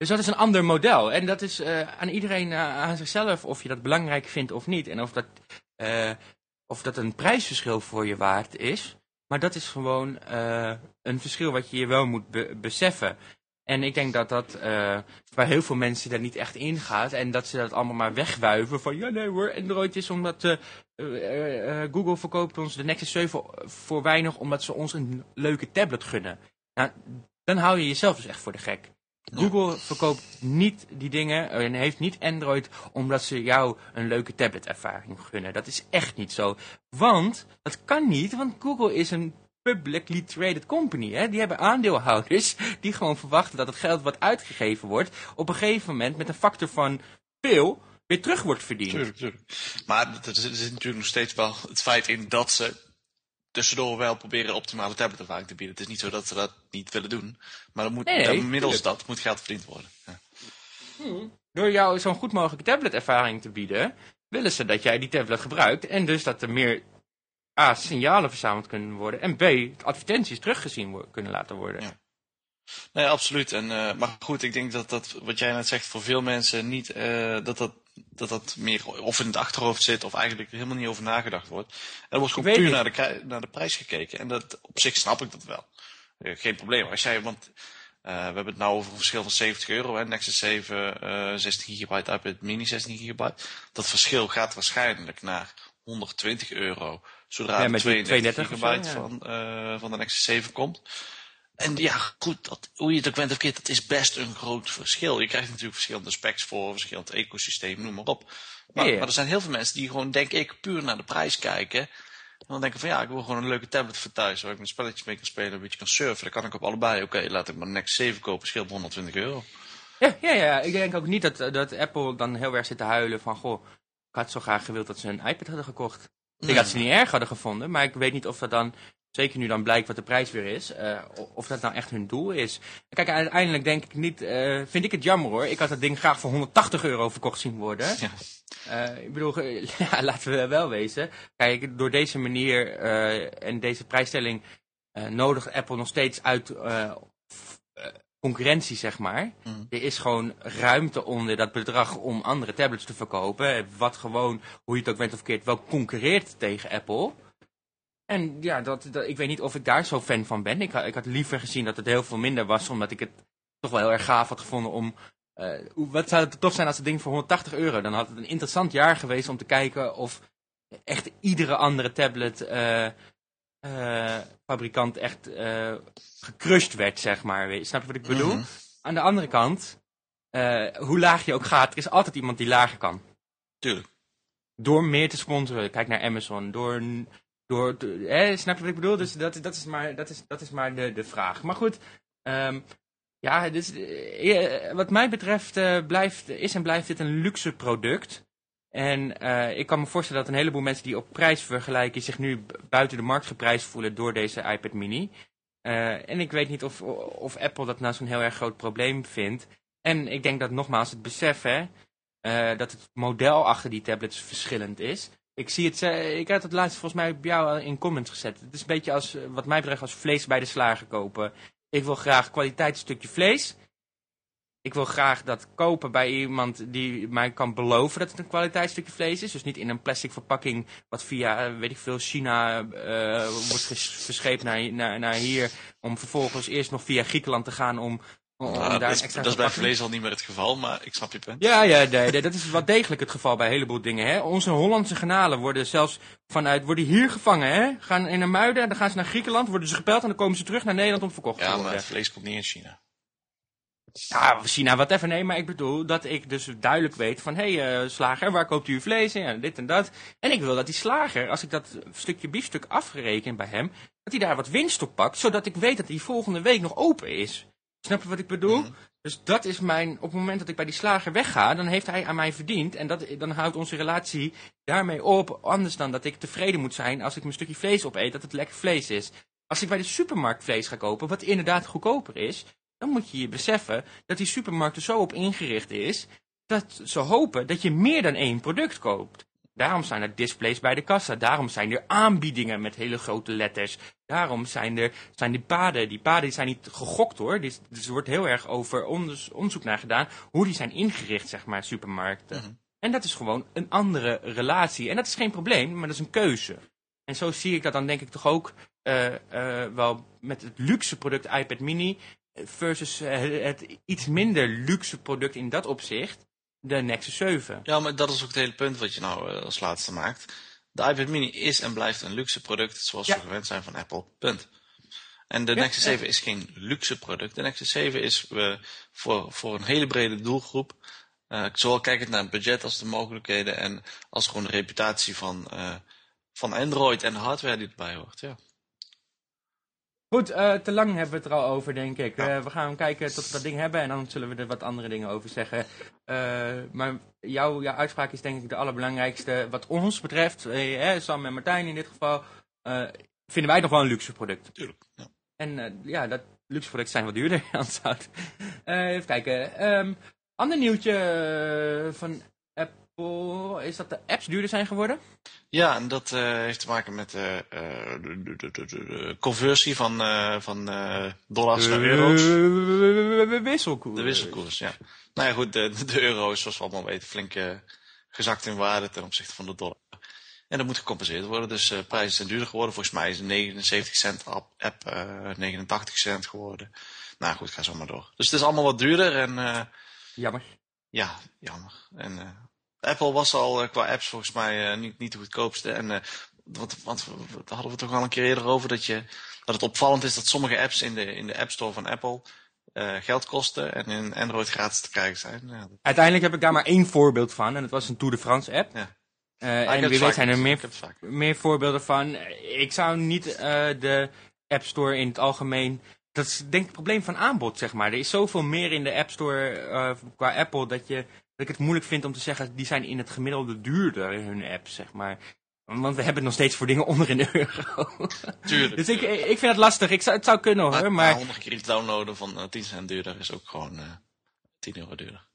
Dus dat is een ander model. En dat is uh, aan iedereen, uh, aan zichzelf, of je dat belangrijk vindt of niet. En of dat, uh, of dat een prijsverschil voor je waard is. Maar dat is gewoon een verschil wat je je wel moet be beseffen. En ik denk dat dat bij heel veel mensen daar niet echt ingaat. En dat ze dat allemaal maar wegwuiven. Van ja nee hoor, Android is omdat Google verkoopt ons de Nexus 7 voor weinig. Omdat ze ons een leuke tablet gunnen. Nou, dan hou je jezelf dus echt voor de gek. Google verkoopt niet die dingen en heeft niet Android omdat ze jou een leuke tabletervaring gunnen. Dat is echt niet zo. Want, dat kan niet, want Google is een publicly traded company. Hè? Die hebben aandeelhouders die gewoon verwachten dat het geld wat uitgegeven wordt op een gegeven moment met een factor van veel weer terug wordt verdiend. Tuurlijk, tuurlijk. Maar er zit natuurlijk nog steeds wel het feit in dat ze tussendoor wel proberen optimale tabletervaring te bieden. Het is niet zo dat ze dat niet willen doen. Maar dan moet, nee, nee, middels dat moet geld verdiend worden. Ja. Hmm. Door jou zo'n goed mogelijke tabletervaring te bieden, willen ze dat jij die tablet gebruikt. En dus dat er meer A, signalen verzameld kunnen worden. En B, advertenties teruggezien kunnen laten worden. Ja. Nee, absoluut. En, uh, maar goed, ik denk dat dat, wat jij net zegt, voor veel mensen niet, uh, dat dat dat dat meer of in het achterhoofd zit of eigenlijk helemaal niet over nagedacht wordt. En er wordt gewoon puur naar de, naar de prijs gekeken. En dat, op zich snap ik dat wel. Uh, geen probleem. Als jij, want uh, we hebben het nou over een verschil van 70 euro. Hè? Nexus 7, uh, 16 gigabyte, iPad mini 16 gigabyte. Dat verschil gaat waarschijnlijk naar 120 euro. Zodra ja, de met 32 zo, gigabyte ja. van, van de Nexus 7 komt. En ja, goed, dat, hoe je het ook bent of keert, dat is best een groot verschil. Je krijgt natuurlijk verschillende specs voor, verschillend ecosysteem, noem maar op. Maar, Ja, ja. maar er zijn heel veel mensen die gewoon, denk ik, puur naar de prijs kijken. En dan denken van ja, ik wil gewoon een leuke tablet voor thuis, waar ik mijn spelletjes mee kan spelen, een beetje kan surfen. Dan kan ik op allebei. Oké, laat ik maar een Next 7 kopen, scheelt me 120 euro. Ja, ja, ja, ik denk ook niet dat, dat Apple dan heel erg zit te huilen van, goh, ik had zo graag gewild dat ze een iPad hadden gekocht. Ik denk dat ze het niet erg hadden gevonden, maar ik weet niet of dat dan, zeker nu dan blijkt wat de prijs weer is, uh, of dat nou echt hun doel is. Kijk, uiteindelijk denk ik niet, uh, vind ik het jammer hoor. Ik had dat ding graag voor 180 euro verkocht zien worden. Ja. Uh, ik bedoel, [LAUGHS] ja, laten we wel wezen. Kijk, door deze manier en deze prijsstelling nodigt Apple nog steeds uit concurrentie, zeg maar. Mm. Er is gewoon ruimte onder dat bedrag om andere tablets te verkopen. Wat gewoon, hoe je het ook bent of verkeerd, wel concurreert tegen Apple. En ja, dat, dat, ik weet niet of ik daar zo fan van ben. Ik, ik had liever gezien dat het heel veel minder was, omdat ik het toch wel heel erg gaaf had gevonden om... Uh, wat zou het tof zijn als het ding voor 180 euro? Dan had het een interessant jaar geweest om te kijken of echt iedere andere tablet... Uh, uh, fabrikant echt uh, gecrushed werd, zeg maar. Snap je wat ik bedoel? Mhm. Aan de andere kant, uh, hoe laag je ook gaat, er is altijd iemand die lager kan. Tuurlijk. Door meer te sponsoren. Kijk naar Amazon. Door, door, eh, snap je wat ik bedoel? Dus dat, dat is maar, dat is, dat is maar de, de vraag. Maar goed, um, Ja, dus, eh, wat mij betreft eh, blijft, is en blijft dit een luxe product. En eh, ik kan me voorstellen dat een heleboel mensen die op prijs vergelijken zich nu buiten de markt geprijsd voelen door deze iPad mini. Eh, en ik weet niet of, of Apple dat nou zo'n heel erg groot probleem vindt. En ik denk dat nogmaals het besef hè, dat het model achter die tablets verschillend is. Ik zie het, eh, ik had het laatst volgens mij bij jou al in comments gezet. Het is een beetje als, eh, wat mij betreft, als vlees bij de slager kopen. Ik wil graag kwaliteitsstukje vlees. Ik wil graag dat kopen bij iemand die mij kan beloven dat het een kwaliteitsstukje vlees is. Dus niet in een plastic verpakking wat via, eh, weet ik veel, China eh, wordt verscheept naar, naar, naar hier. Om vervolgens eerst nog via Griekenland te gaan om, daar dat, is, dat is bij vlees al niet meer het geval, maar ik snap je punt. ja, ja nee, nee, dat is wel degelijk het geval bij een heleboel dingen. Hè? Onze Hollandse granalen worden zelfs vanuit, worden hier gevangen. Hè? Gaan in een muiden, dan gaan ze naar Griekenland, worden ze gepeld en dan komen ze terug naar Nederland om verkocht te Ja, worden. maar het vlees komt niet in China. Ja, China, wat even. Nee, maar ik bedoel dat ik dus duidelijk weet van... Hé, hey, eh, slager, waar koopt u uw vlees in? Ja, dit en dat. En ik wil dat die slager, als ik dat stukje biefstuk afgereken bij hem... dat hij daar wat winst op pakt, zodat ik weet dat die volgende week nog open is. Snap je wat ik bedoel? Mhm. Dus dat is mijn... Op het moment dat ik bij die slager wegga, dan heeft hij aan mij verdiend. En dat, dan houdt onze relatie daarmee op. Anders dan dat ik tevreden moet zijn als ik mijn stukje vlees opeet, dat het lekker vlees is. Als ik bij de supermarkt vlees ga kopen, wat inderdaad goedkoper is... dan moet je je beseffen dat die supermarkt er zo op ingericht is... dat ze hopen dat je meer dan één product koopt. Daarom zijn er displays bij de kassa. Daarom zijn er aanbiedingen met hele grote letters. Daarom zijn er zijn die paden. Die paden zijn niet gegokt hoor. Dus, dus er wordt heel erg over onderzoek naar gedaan. Hoe die zijn ingericht, zeg maar, supermarkten. Mhm. En dat is gewoon een andere relatie. En dat is geen probleem, maar dat is een keuze. En zo zie ik dat dan denk ik toch ook eh, eh, wel met het luxe product iPad mini versus eh, het iets minder luxe product in dat opzicht, de Nexus 7. Ja, maar dat is ook het hele punt wat je nou eh, als laatste maakt. De iPad mini is en blijft een luxe product zoals Ja. we gewend zijn van Apple. Punt. En de Ja, Nexus ja. 7 is geen luxe product. De Nexus 7 is eh, voor, voor een hele brede doelgroep. eh, zowel kijkend naar het budget als de mogelijkheden en als gewoon de reputatie van, van Android en de hardware die erbij hoort. Ja. Goed, eh, te lang hebben we het er al over, denk ik. Ja. Eh, we gaan kijken tot we dat ding hebben en dan zullen we er wat andere dingen over zeggen. Eh, maar jouw, jouw uitspraak is denk ik de allerbelangrijkste. Wat ons betreft, eh, Sam en Martijn in dit geval, vinden wij het nog wel een luxe product. Tuurlijk. Ja. En ja, dat luxe producten zijn wat duurder. [LAUGHS] Eh, even kijken. Ehm ander nieuwtje van Apple is dat de apps duurder zijn geworden. Ja, en dat eh, heeft te maken met eh, eh, de, de, de, de, de conversie van, van dollars naar euro's. De wisselkoers. De wisselkoers, ja. Nou ja, goed, de, de euro is zoals we allemaal weten flink gezakt in waarde ten opzichte van de dollar. En dat moet gecompenseerd worden, dus prijzen zijn duurder geworden. Volgens mij is het 79 cent app, app eh, 89 cent geworden. Nou goed, ga zo maar door. Dus het is allemaal wat duurder en Jammer. ja, jammer. En Apple was al eh, qua apps volgens mij eh, niet, niet de goedkoopste. En eh, want, want daar hadden we toch al een keer eerder over dat, je, dat het opvallend is dat sommige apps in de, in de App Store van Apple geld kosten en in Android gratis te krijgen zijn. Ja, Uiteindelijk heb ik daar maar één voorbeeld van. En dat was een Tour de France app. Ja. Ah, heb en wie weet zijn er meer, meer voorbeelden van. Ik zou niet de App Store in het algemeen... Dat is denk ik het probleem van aanbod, zeg maar. Er is zoveel meer in de App Store qua Apple... Dat, je, ik het moeilijk vind om te zeggen... die zijn in het gemiddelde duurder, hun apps, zeg maar. Want we hebben het nog steeds voor dingen onder een euro. [LAUGHS] Tuurlijk. dus ik, ik vind het lastig. Ik zou, het zou kunnen hoor, maar maar... 100 keer iets downloaden van eh, 10 cent duurder is ook gewoon eh 10 euro duurder.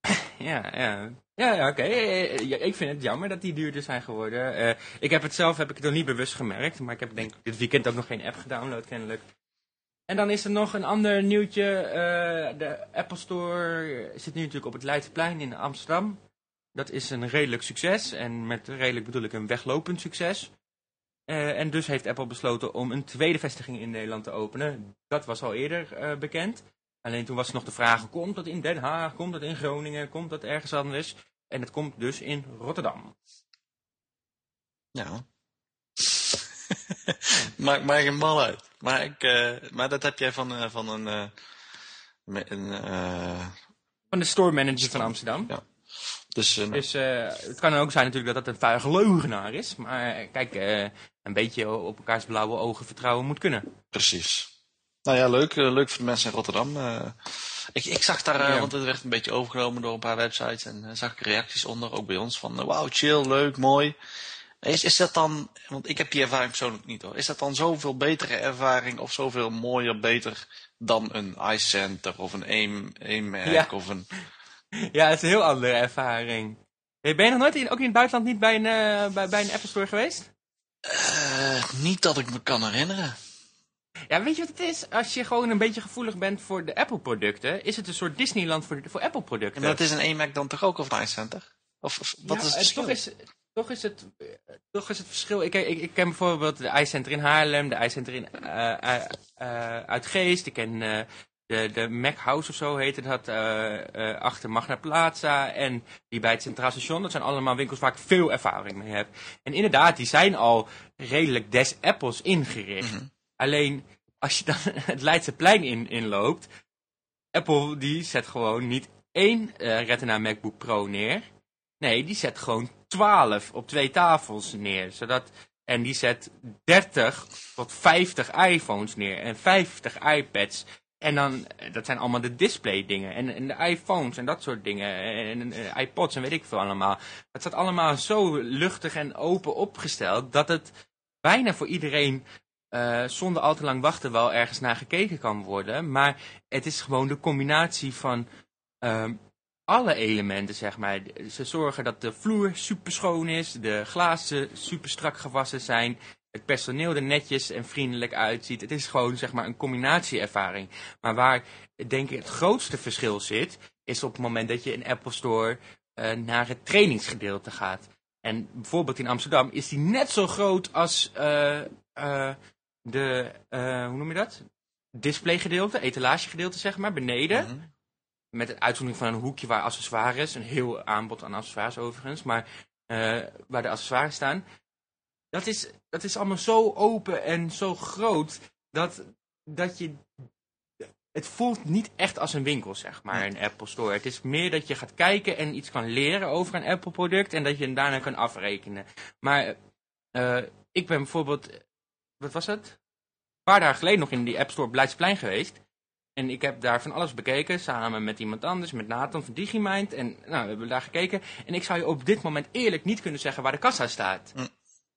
[LAUGHS] Ja, ja. Ja, ja oké. Eh, ja, ik vind het jammer dat die duurder zijn geworden. Eh, ik heb het zelf heb ik het nog niet bewust gemerkt, maar ik heb denk ik dit weekend ook nog geen app gedownload kennelijk. En dan is er nog een ander nieuwtje. eh, de Apple Store zit nu natuurlijk op het Leidseplein in Amsterdam. Dat is een redelijk succes en met redelijk bedoel ik een weglopend succes. Eh, en dus heeft Apple besloten om een tweede vestiging in Nederland te openen. Dat was al eerder eh, bekend. Alleen toen was nog de vraag, komt dat in Den Haag, komt dat in Groningen, komt dat ergens anders? En het komt dus in Rotterdam. Ja. [LAUGHS] Maakt mij geen mal uit. Maar, ik, eh, maar dat heb jij van, eh, van een... eh, een Van de store manager van Amsterdam. Ja. dus Dus het kan ook zijn natuurlijk dat dat een vuige leugenaar is. Maar kijk, een beetje op elkaars blauwe ogen vertrouwen moet kunnen. precies. Nou ja, leuk, leuk voor de mensen in Rotterdam. Ik, ik zag daar, Ja. want het werd een beetje overgenomen door een paar websites en zag ik reacties onder, ook bij ons, van wauw, chill, leuk, mooi. Is, is dat dan, want ik heb die ervaring persoonlijk niet hoor, is dat dan zoveel betere ervaring of zoveel mooier, beter dan een iCenter of een AIM, AIMAC Ja. of een... Ja, het is een heel andere ervaring. Ben je nog nooit in, ook in het buitenland niet bij een, eh, bij, bij een Apple Store geweest? Eh, niet dat ik me kan herinneren. Ja, weet je wat het is? Als je gewoon een beetje gevoelig bent voor de Apple-producten, is het een soort Disneyland voor, voor Apple-producten. Maar dat is een AIMAC dan toch ook of een iCenter? Of, of wat Ja, is het verschil? Toch is, toch, is het, toch is het verschil. Ik, ik, ik ken bijvoorbeeld de iCenter in Haarlem, de iCenter in eh, eh, Uitgeest. Ik ken de, de Mac House of zo heette dat, achter Magna Plaza. En die bij het Centraal Station. Dat zijn allemaal winkels waar ik veel ervaring mee heb. En inderdaad, die zijn al redelijk des Apples ingericht. Mhm. Alleen, als je dan [LAUGHS] het Leidseplein in, inloopt... Apple die zet gewoon niet één Retina MacBook Pro neer. Nee, die zet gewoon 12 op twee tafels neer. Zodat, en die zet 30 tot 50 iPhones neer en 50 iPads. En dan, eh, dat zijn allemaal de display dingen. En, de iPhones en dat soort dingen. En, en iPods en weet ik veel allemaal. Het staat allemaal zo luchtig en open opgesteld. Dat het bijna voor iedereen eh, zonder al te lang wachten wel ergens naar gekeken kan worden. Maar het is gewoon de combinatie van ehm, alle elementen, zeg maar. Ze zorgen dat de vloer super schoon is, de glazen super strak gewassen zijn, het personeel er netjes en vriendelijk uitziet. Het is gewoon, zeg maar, een combinatieervaring. Maar waar, denk ik, het grootste verschil zit, is op het moment dat je in Apple Store eh, naar het trainingsgedeelte gaat. En bijvoorbeeld in Amsterdam is die net zo groot als eh, eh, de, hoe noem je dat? Displaygedeelte, etalagegedeelte zeg maar, beneden. Mhm. Met het uitzondering van een hoekje waar accessoires, een heel aanbod aan accessoires overigens, maar eh, waar de accessoires staan. Dat is, dat is allemaal zo open en zo groot dat, dat je. Het voelt niet echt als een winkel, zeg maar, een Apple Store. Het is meer dat je gaat kijken en iets kan leren over een Apple-product en dat je hem daarna kan afrekenen. Maar eh, ik ben bijvoorbeeld, wat was het? Een paar dagen geleden nog in die App Store op Leidsplein geweest. En ik heb daar van alles bekeken, samen met iemand anders, met Nathan van Digimind. En nou, we hebben daar gekeken. En ik zou je op dit moment eerlijk niet kunnen zeggen waar de kassa staat. Hm.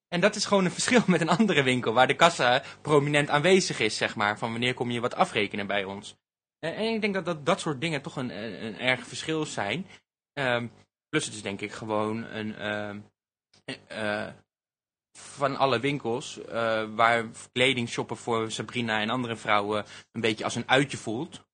En dat is gewoon een [LAUGHS] verschil met een andere winkel, waar de kassa prominent aanwezig is, zeg maar. Van wanneer kom je wat afrekenen bij ons. En, en ik denk dat, dat dat soort dingen toch een, een, een erg verschil zijn. Ehm, plus het is denk ik gewoon een... ehm, eh, van alle winkels, eh, waar kleding shoppen voor Sabrina en andere vrouwen een beetje als een uitje voelt,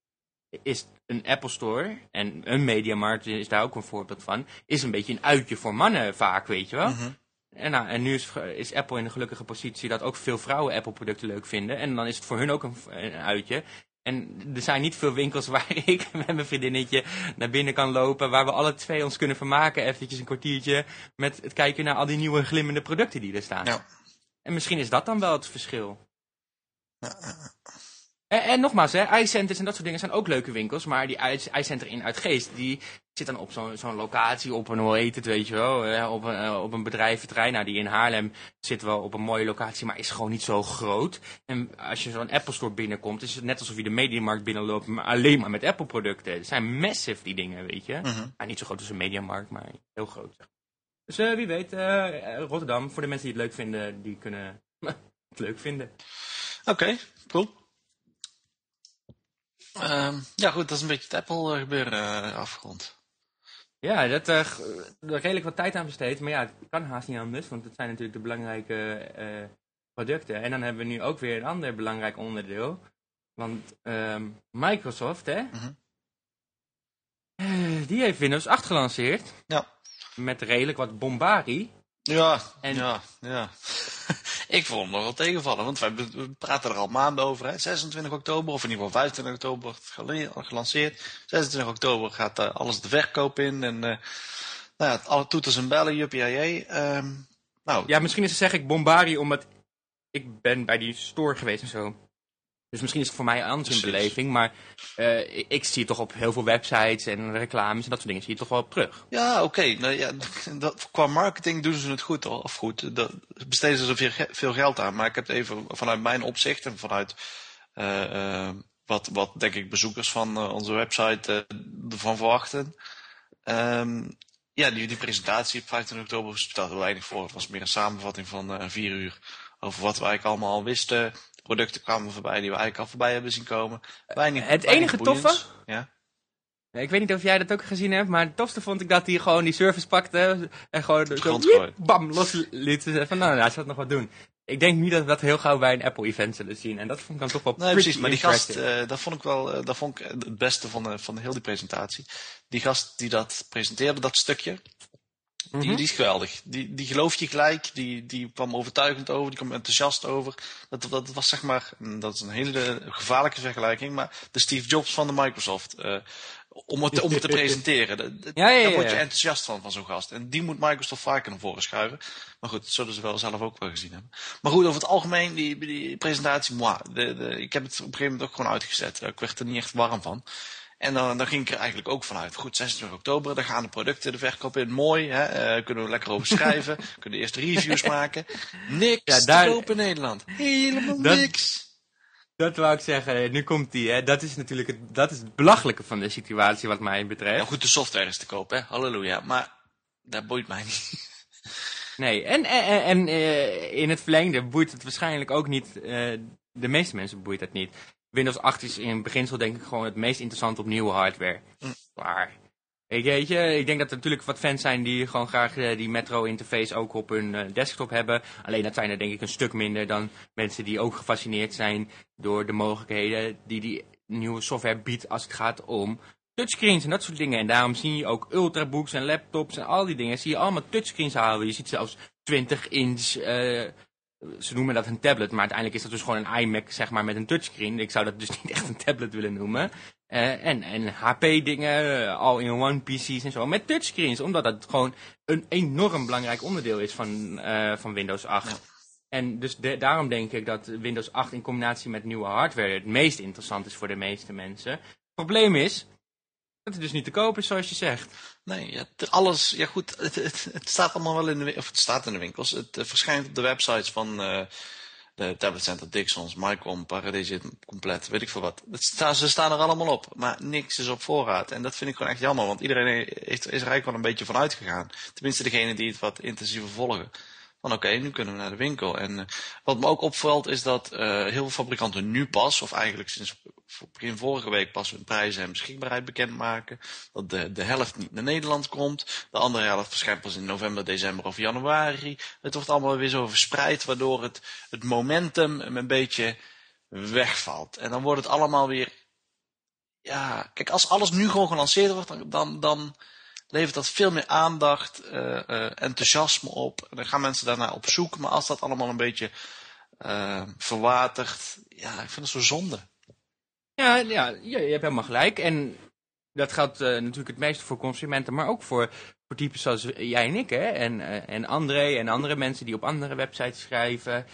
is een Apple Store, en een Mediamarkt is daar ook een voorbeeld van, is een beetje een uitje voor mannen vaak, weet je wel. Mhm. En, nou, en nu is, is Apple in de gelukkige positie dat ook veel vrouwen Apple-producten leuk vinden. En dan is het voor hun ook een, een uitje. En er zijn niet veel winkels [LAUGHS] waar ik met mijn vriendinnetje naar binnen kan lopen. Waar we alle twee ons kunnen vermaken, eventjes een kwartiertje. Met het kijken naar al die nieuwe glimmende producten die er staan. Ja. En misschien is dat dan wel het verschil. Ja, ja, En, en nogmaals, hè, iCenters en dat soort dingen zijn ook leuke winkels. Maar die iCenter in Uitgeest, die zit dan op zo'n zo'n locatie, op een, hoe heet het, weet je wel. hè, op, een, eh, op een bedrijventerrein. Nou, die in Haarlem zit wel op een mooie locatie, maar is gewoon niet zo groot. En als je zo'n Apple Store binnenkomt, is het net alsof je de Mediamarkt binnenloopt, maar alleen maar met Apple producten. Het zijn massive, die dingen, weet je. Mhm. Niet zo groot als een Mediamarkt, maar heel groot. Zeg. Dus eh, wie weet, eh, Rotterdam, voor de mensen die het leuk vinden, die kunnen [LAUGHS] het leuk vinden. Oké, cool. Ehm, ja goed, dat is een beetje het Apple eh, gebeuren eh, afgerond. Ja, dat g- er redelijk wat tijd aan besteed. Maar ja, het kan haast niet anders, want het zijn natuurlijk de belangrijke producten. En dan hebben we nu ook weer een ander belangrijk onderdeel. Want ehm, Microsoft, hè, Mhm. die heeft Windows 8 gelanceerd. Ja. Met redelijk wat bombarie. Ja, En- ja, ja. Ik vond hem nog wel tegenvallen, want wij praten er al maanden over. Hè? 26 oktober, of in ieder geval 25 oktober, wordt het gelanceerd. 26 oktober gaat eh, alles de verkoop in. En eh, nou ja, alle toeters en bellen, juppie ehm Nou, Ja, misschien is het zeg ik bombarie, omdat ik ben bij die store geweest en zo. Dus misschien is het voor mij anders in beleving. Maar eh, ik, ik zie het toch op heel veel websites en reclames en dat soort dingen zie je toch wel op terug. Ja, oké. Nou, ja, [LAUGHS] dat, qua marketing doen ze het goed, of goed. Dat besteden ze er veel, ge- veel geld aan. Maar ik heb het even vanuit mijn opzicht en vanuit eh, eh, wat, wat denk ik bezoekers van onze website ervan verwachten. Ehm, ja, die, die presentatie op 15 oktober stelde weinig voor. Het was meer een samenvatting van vier uur over wat we eigenlijk allemaal al wisten. Producten kwamen voorbij die we eigenlijk al voorbij hebben zien komen. Weinig, Het weinig enige boeiends. toffe? Ja. Ik weet niet of jij dat ook gezien hebt, maar het tofste vond ik dat hij gewoon die service pakte en gewoon zo wiep, bam, los liet. Ze van, nou, hij het nog wat doen. Ik denk niet dat we dat heel gauw bij een Apple-event zullen zien. En dat vond ik dan toch wel Nee, precies. Maar die gast, eh, dat vond ik wel eh, dat vond ik het beste van, de, van heel die presentatie. Die gast die dat presenteerde, dat stukje, die, Mhm. die is geweldig. Die, die geloof je gelijk, die, die kwam overtuigend over, die kwam enthousiast over. Dat, dat was zeg maar, dat is een hele gevaarlijke vergelijking, maar de Steve Jobs van de Microsoft. eh, om, het, om het te [LAUGHS] presenteren. Dat- dat- Ja, ja, Daar ja, word je ja. enthousiast van, van zo'n gast. En die moet Microsoft vaker naar voren schuiven. Maar goed, dat zullen ze wel zelf ook wel gezien hebben. Maar goed, over het algemeen, die, die presentatie, moi, de, de, ik heb het op een gegeven moment ook gewoon uitgezet. Ik werd er niet echt warm van. En dan, dan ging ik er eigenlijk ook vanuit. Goed, 26 oktober, dan gaan de producten de verkoop in. Mooi, hè? eh, kunnen we lekker over schrijven. [LAUGHS] kunnen eerst reviews maken. Niks Ja, daar- te kopen in Nederland. Helemaal Dat- niks. Dat wou ik zeggen, nu komt die, hè. Dat is natuurlijk het, dat is het belachelijke van de situatie wat mij betreft. Ja, goed, de software is te koop, hè? Halleluja. Maar dat boeit mij niet. [LAUGHS] Nee, en, en, en eh, in het verlengde boeit het waarschijnlijk ook niet, eh, de meeste mensen boeit het niet. Windows 8 is in beginsel denk ik gewoon het meest interessant op nieuwe hardware. Mm. Maar, ik weet je, ik denk dat er natuurlijk wat fans zijn die gewoon graag eh, die Metro interface ook op hun eh, desktop hebben. Alleen dat zijn er denk ik een stuk minder dan mensen die ook gefascineerd zijn door de mogelijkheden die die nieuwe software biedt als het gaat om touchscreens en dat soort dingen. En daarom zie je ook ultrabooks en laptops en al die dingen. Zie je allemaal touchscreens halen. Je ziet zelfs 20 inch, eh, ze noemen dat een tablet, maar uiteindelijk is dat dus gewoon een iMac zeg maar met een touchscreen. Ik zou dat dus [LAUGHS] niet echt een tablet willen noemen. Eh, en, en HP-dingen, all-in-one PC's en zo, met touchscreens. Omdat dat gewoon een enorm belangrijk onderdeel is van, eh, van Windows 8. Ja. En dus de- daarom denk ik dat Windows 8 in combinatie met nieuwe hardware het meest interessant is voor de meeste mensen. Het probleem is dat het dus niet te koop is, zoals je zegt. Nee, ja, alles, ja goed, het, het, staat allemaal wel in de, of het staat in de winkels. Het eh, verschijnt op de websites van eh, de Tablet Center, Dixons, Micron, Paradise compleet, weet ik veel wat. Het ze staan er allemaal op, maar niks is op voorraad. En dat vind ik gewoon echt jammer, want iedereen heeft, is er eigenlijk wel een beetje van uitgegaan. Tenminste, degene die het wat intensiever volgen. Van oké, nu kunnen we naar de winkel. En eh, wat me ook opvalt is dat eh, heel veel fabrikanten nu pas, of eigenlijk sinds begin vorige week pas hun prijzen en beschikbaarheid bekendmaken. Dat de, de helft niet naar Nederland komt. De andere helft verschijnt pas in november, december of januari. Het wordt allemaal weer zo verspreid, waardoor het, het momentum een beetje wegvalt. En dan wordt het allemaal weer... Ja, kijk, als alles nu gewoon gelanceerd wordt, dan, dan, dan levert dat veel meer aandacht, eh, eh, enthousiasme op. En dan gaan mensen daarna op zoek. Maar als dat allemaal een beetje eh, verwatert, ja, ik vind het zo zonde. Ja, ja je, hebt helemaal gelijk. En dat geldt natuurlijk het meeste voor consumenten, maar ook voor, voor types zoals jij en ik, hè. En, en André en andere mensen die op andere websites schrijven.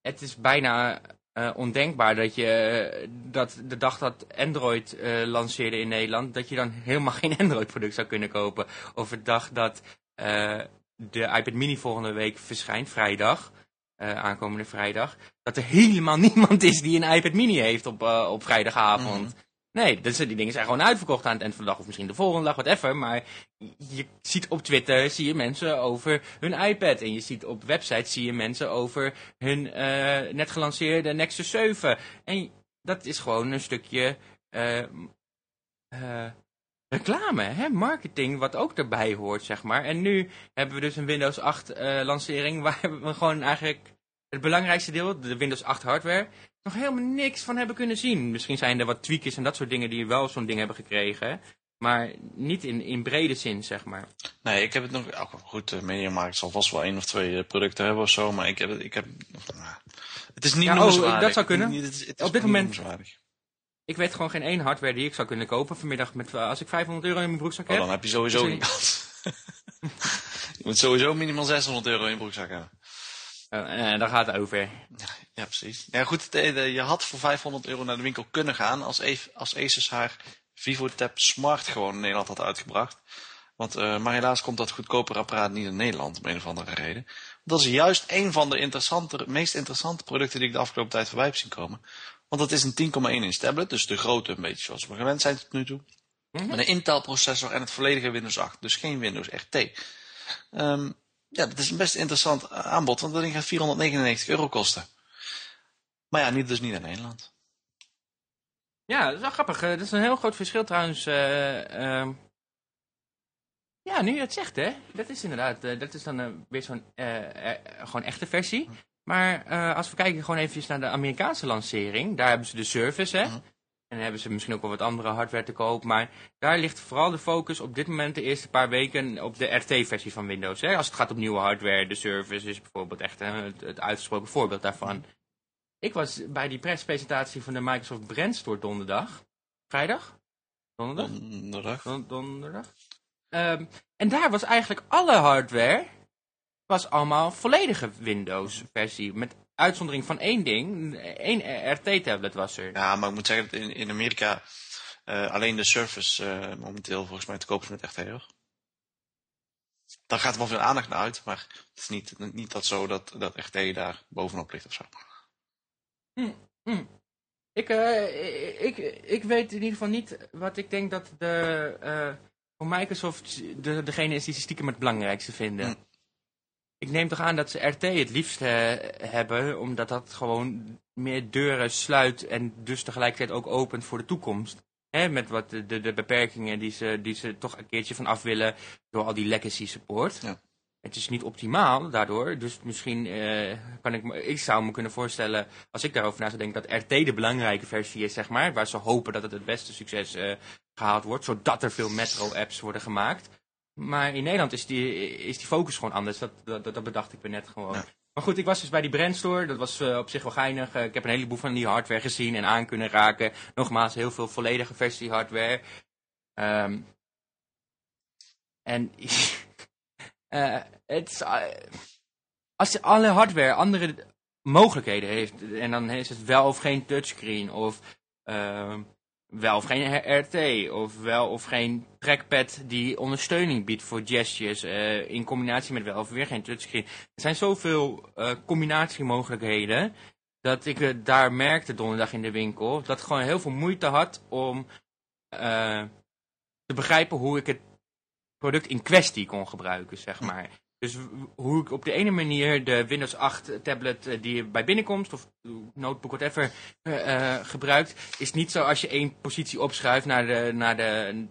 Het is bijna eh, ondenkbaar dat je eh, dat de dag dat Android eh, lanceerde in Nederland, dat je dan helemaal [LAUGHS] geen Android-product zou kunnen kopen. Of de dag dat de iPad Mini volgende week verschijnt, vrijdag, aankomende vrijdag, dat er helemaal [LAUGHS] niemand is die een iPad Mini heeft op, op vrijdagavond. Nee, dus die dingen zijn gewoon uitverkocht aan het eind van de dag of misschien de volgende dag, whatever. Maar je ziet op Twitter zie je mensen over hun iPad. En je ziet op websites zie je mensen over hun eh, net gelanceerde Nexus 7. En dat is gewoon een stukje eh, eh, reclame, hè? marketing, wat ook erbij hoort, zeg maar. En nu hebben we dus een Windows 8 eh, lancering [LAUGHS] waar we gewoon eigenlijk het belangrijkste deel, de Windows 8 hardware, nog helemaal niks van hebben kunnen zien. Misschien zijn er wat tweakers en dat soort dingen die wel zo'n ding hebben gekregen. Maar niet in, in brede zin, zeg maar. Nee, ik heb het nog... Oh, goed, de Mediamarkt zal vast wel één of twee eh, producten hebben of zo, maar ik heb het... Ik heb, nou, het is niet Ja, oh, dat zou kunnen. Niet- het is- het is Op dit moment-. Ik weet gewoon geen één hardware die ik zou kunnen kopen vanmiddag met, eh, als ik 500 euro in mijn broekzak Oh, heb. dan heb je sowieso Dus [LAUGHS] je moet sowieso minimaal 600 euro in je broekzak hebben. Eh, eh, daar gaat het over. [LAUGHS] Ja, precies. Ja, goed, je had voor 500 euro naar de winkel kunnen gaan als, E- als Asus haar VivoTab Smart gewoon in Nederland had uitgebracht. Want, uh, maar helaas komt dat goedkoper apparaat niet in Nederland, om een of andere reden. Dat is juist een van de interessante, meest interessante producten die ik de afgelopen tijd voorbij heb zien komen. Want dat is een 10,1 inch tablet, dus de grote, een beetje zoals we gewend zijn tot nu toe. Mm -hmm. Met een Intel processor en het volledige Windows 8, dus geen Windows RT. Um, ja, dat is een best interessant aanbod, want dat ding gaat 499 euro kosten. Maar ja, niet, dus niet in Nederland. Ja, dat is wel grappig. Dat is een heel groot verschil trouwens. Uh, uh, ja, nu je het zegt, hè. Dat is inderdaad, uh, dat is dan weer zo'n gewoon echte versie. Maar als we kijken gewoon even naar de Amerikaanse lancering. Daar hebben ze de service, hè. En hebben ze misschien ook wel wat andere hardware te koop. Maar daar ligt vooral de focus op dit moment de eerste paar weken op de RT-versie van Windows. Hè? Als het gaat om nieuwe hardware, de service is bijvoorbeeld echt het, het uitgesproken voorbeeld daarvan. Ik was bij die perspresentatie van de Microsoft Brandstore donderdag. Vrijdag? Donderdag? Donderdag. Don donderdag. Um, en daar was eigenlijk alle hardware was allemaal volledige Windows versie. Met uitzondering van één ding. één RT-tablet was er. Ja, maar ik moet zeggen dat in, in Amerika uh, alleen de Surface uh, momenteel volgens mij te koop is met RT hoor. Daar gaat wel veel aandacht naar uit, maar het is niet, niet dat zo dat, dat RT daar bovenop ligt of zo. Hm, hm. Ik, uh, ik, ik weet in ieder geval niet wat ik denk dat de, voor Microsoft de, degene is die ze stiekem het belangrijkste vinden. Hm. Ik neem toch aan dat ze RT het liefst uh, hebben, omdat dat gewoon meer deuren sluit en dus tegelijkertijd ook opent voor de toekomst. Met wat de, de, beperkingen die ze, die ze toch een keertje van af willen door al die legacy support. Ja. Het is niet optimaal daardoor, dus misschien uh, kan ik me, ik zou me kunnen voorstellen, als ik daarover na zou denken, dat RT de belangrijke versie is, zeg maar, waar ze hopen dat het het beste succes uh, gehaald wordt, zodat er veel metro-apps worden gemaakt. Maar in Nederland is die, is die focus gewoon anders, dat, dat, dat bedacht ik me net gewoon. Ja. Maar goed, ik was dus bij die brandstore, dat was uh, op zich wel geinig. ik heb een heleboel van die hardware gezien en aan kunnen raken. Nogmaals, heel veel volledige versie hardware. Um, en Uh, [LAUGHS] het, uh, als alle hardware andere mogelijkheden heeft, en dan is het wel of geen touchscreen, of uh, wel of geen RT, of wel of geen trackpad die ondersteuning biedt voor gestures, in combinatie met wel of weer geen touchscreen. Er zijn zoveel combinatiemogelijkheden, dat ik daar merkte donderdag in de winkel, dat ik gewoon heel veel moeite had om te begrijpen hoe ik het product in kwestie kon gebruiken, zeg maar. Dus hoe ik op de ene manier de Windows 8 tablet uh, die je bij binnenkomst of notebook whatever uh, gebruikt, is niet zo als je één positie opschuift naar de, naar de,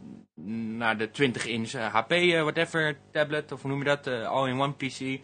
naar de 20 inch HP whatever tablet of hoe noem je dat, all-in-one PC.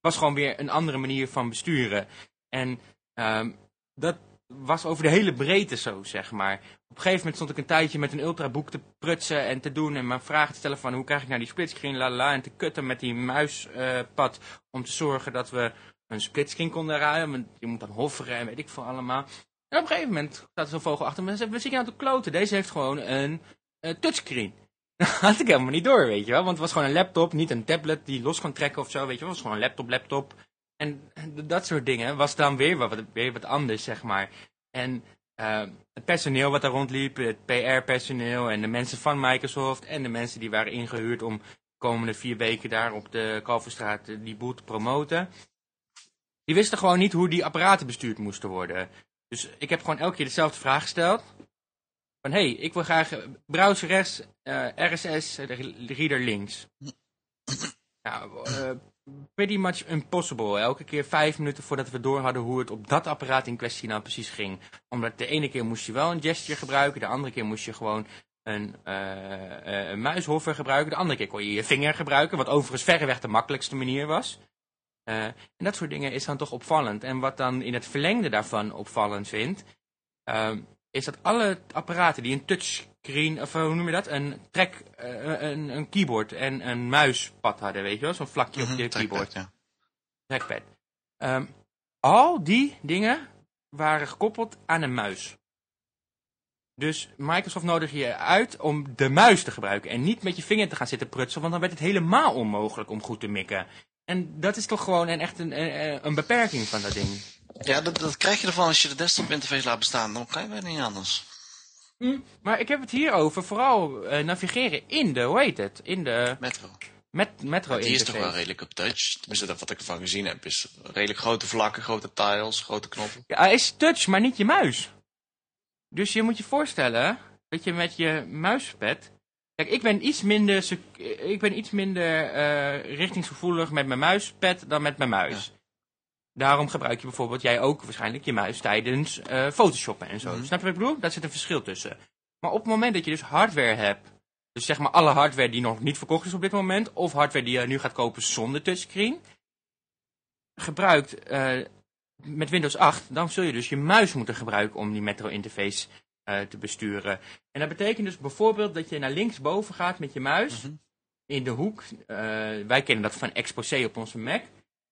was gewoon weer een andere manier van besturen. En um, dat was over de hele breedte zo, zeg maar. Op een gegeven moment stond ik een tijdje met een ultraboek te prutsen en te doen en mijn vragen te stellen van hoe krijg ik nou die splitscreen, la la, en te kutten met die muispad uh, om te zorgen dat we een splitscreen konden ruimen. Want je moet dan hofferen en weet ik veel allemaal. En op een gegeven moment staat zo'n vogel achter me en zegt, we zitten aan het kloten, deze heeft gewoon een uh, touchscreen. [LAUGHS] Dat had ik helemaal niet door, weet je wel, want het was gewoon een laptop, niet een tablet die los kon trekken of zo, weet je wel, het was gewoon een laptop, laptop. En dat soort dingen was dan weer wat, weer wat anders, zeg maar. En uh, het personeel wat daar rondliep, het PR-personeel en de mensen van Microsoft en de mensen die waren ingehuurd om de komende vier weken daar op de Kalverstraat die boel te promoten. Die wisten gewoon niet hoe die apparaten bestuurd moesten worden. Dus ik heb gewoon elke keer dezelfde vraag gesteld. Van, hé, hey, ik wil graag browser rechts, uh, RSS, reader links. Nou, pretty much impossible. Elke keer vijf minuten voordat we door hadden hoe het op dat apparaat in kwestie nou precies ging. Omdat de ene keer moest je wel een gesture gebruiken, de andere keer moest je gewoon een, uh, een muishoffer gebruiken. De andere keer kon je je vinger gebruiken, wat overigens verreweg de makkelijkste manier was. Uh, en dat soort dingen is dan toch opvallend. En wat dan in het verlengde daarvan opvallend vindt, uh, is dat alle apparaten die een touchscreen, of hoe noem je dat, een track, uh, een, een keyboard en een muispad hadden, weet je wel, zo'n vlakje mm -hmm, op je keyboard. Ja. Trackpad. Um, al die dingen waren gekoppeld aan een muis. Dus Microsoft nodig je uit om de muis te gebruiken en niet met je vinger te gaan zitten prutsen, want dan werd het helemaal onmogelijk om goed te mikken. En dat is toch gewoon een, echt een, een, een beperking van dat ding. Ja, dat, dat krijg je ervan als je de desktop interface laat bestaan. Dan kan je weer niet anders. Hm, maar ik heb het hier over vooral eh, navigeren in de, hoe heet het? In de Metro. met, metro die is toch wel redelijk op touch. Tenminste, dat wat ik ervan gezien heb, is redelijk grote vlakken, grote tiles, grote knoppen. Ja, hij is touch, maar niet je muis. Dus je moet je voorstellen dat je met je muispad... Kijk, ik ben iets minder, ik ben iets minder eh, richtingsgevoelig met mijn muispad dan met mijn muis. Daarom gebruik je bijvoorbeeld, jij ook waarschijnlijk, je muis tijdens eh photoshoppen en zo. Mhm. Snap je wat ik bedoel? Daar zit een verschil tussen. Maar op het moment dat je dus hardware hebt, dus zeg maar alle hardware die nog niet verkocht is op dit moment, of hardware die je nu gaat kopen zonder touchscreen, gebruikt eh, met Windows 8, dan zul je dus je muis moeten gebruiken om die Metro interface eh, te besturen. En dat betekent dus bijvoorbeeld dat je naar linksboven gaat met je muis Mhm. in de hoek. Wij kennen dat van Exposé op onze Mac.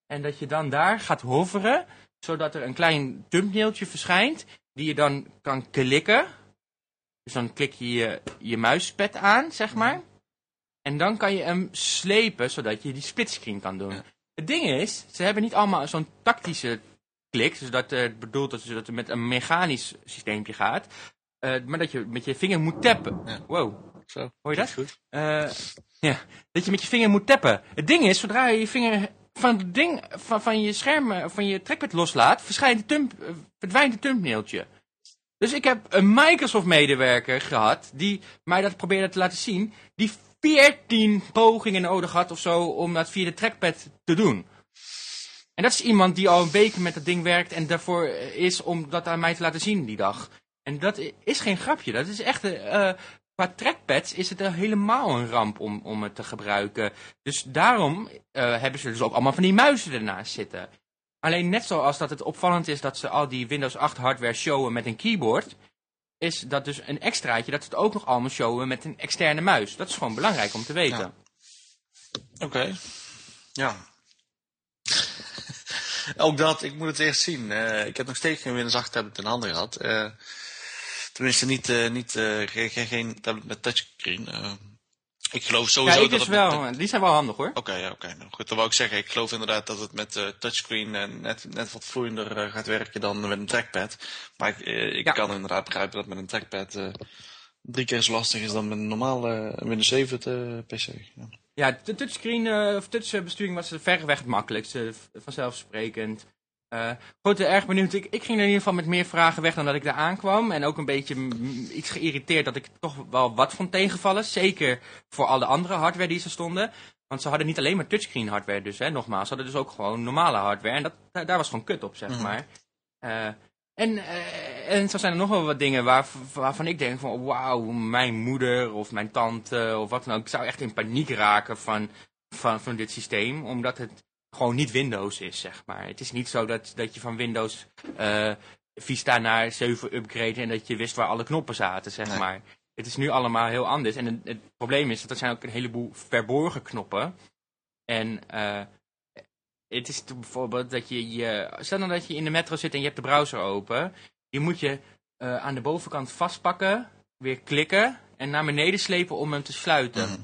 En dat je dan daar gaat hoveren, zodat er een klein thumbnailtje verschijnt, die je dan kan klikken. Dus dan klik je je, je muispad aan, zeg maar. En dan kan je hem slepen, zodat je die splitscreen kan doen. Ja. Het ding is, ze hebben niet allemaal zo'n tactische klik, dus dat het bedoelt dat het met een mechanisch systeempje gaat. eh, maar dat je met je vinger moet tappen. Ja. Wow, Zo. hoor je dat? Goed. Eh, ja, dat je met je vinger moet tappen. Het ding is, zodra je je vinger van het ding, van, van je scherm, eh, van je trackpad loslaat, de eh, verdwijnt het thumbnailtje. Dus ik heb een Microsoft-medewerker gehad, die mij dat probeerde te laten zien, die 14 pogingen nodig had of zo om dat via de trackpad te doen. En dat is iemand die al een week met dat ding werkt en daarvoor eh, is om dat aan mij te laten zien die dag. En dat is geen grapje, dat is echt... eh, qua trackpads is het helemaal een ramp om, om het te gebruiken. Dus daarom eh, hebben ze dus ook allemaal van die muizen ernaast zitten. Alleen net zoals dat het opvallend is dat ze al die Windows 8 hardware showen met een keyboard, is dat dus een extraatje dat ze het ook nog allemaal showen met een externe muis. Dat is gewoon belangrijk om te weten. Oké. Ja. [LAUGHS] Ook dat, ik moet het eerst zien. Eh, ik heb nog steeds geen Windows 8 tablet in handen gehad. Eh, tenminste, niet, eh, niet, eh, geen, geen- tablet met touchscreen. Eh, ik geloof Ja, sowieso ik dat dus het met- wel. Die zijn wel handig hoor. Oké, ja, oké. Nou, goed, dan wou ik zeggen, ik geloof inderdaad dat het met touchscreen net, net wat vloeiender gaat werken dan met een trackpad. Maar ik, ik Ja. kan inderdaad begrijpen dat met een trackpad drie keer zo lastig is dan met een normale Windows 7 te- PC. Ja. Ja, de touchscreen of touchbesturing was verreweg het makkelijkste, vanzelfsprekend. Eh goed, erg benieuwd. Ik, ik ging er in ieder geval met meer vragen weg dan dat ik daar aankwam. En ook een beetje iets geïrriteerd dat ik toch wel wat vond tegenvallen. Zeker voor alle andere hardware die ze stonden. Want ze hadden niet alleen maar touchscreen hardware dus, hè, nogmaals. Ze hadden dus ook gewoon normale hardware. En dat, daar, daar was gewoon kut op, zeg Mhm. maar. Eh, en, eh, en zo zijn er nog wel wat dingen waar, waarvan ik denk van... Wauw, mijn moeder of mijn tante of wat dan ook. Ik zou echt in paniek raken van, van, van dit systeem. Omdat het gewoon niet Windows is, zeg maar. Het is niet zo dat, dat je van Windows eh, Vista naar 7 upgrade... en dat je wist waar alle knoppen zaten, zeg Nee. maar. Het is nu allemaal heel anders. En het, het probleem is dat er zijn ook een heleboel verborgen knoppen. En... eh het is bijvoorbeeld dat je, je... Stel nou dat je in de metro zit en je hebt de browser open. Die moet je eh, aan de bovenkant vastpakken, weer klikken en naar beneden slepen om hem te sluiten. Mhm.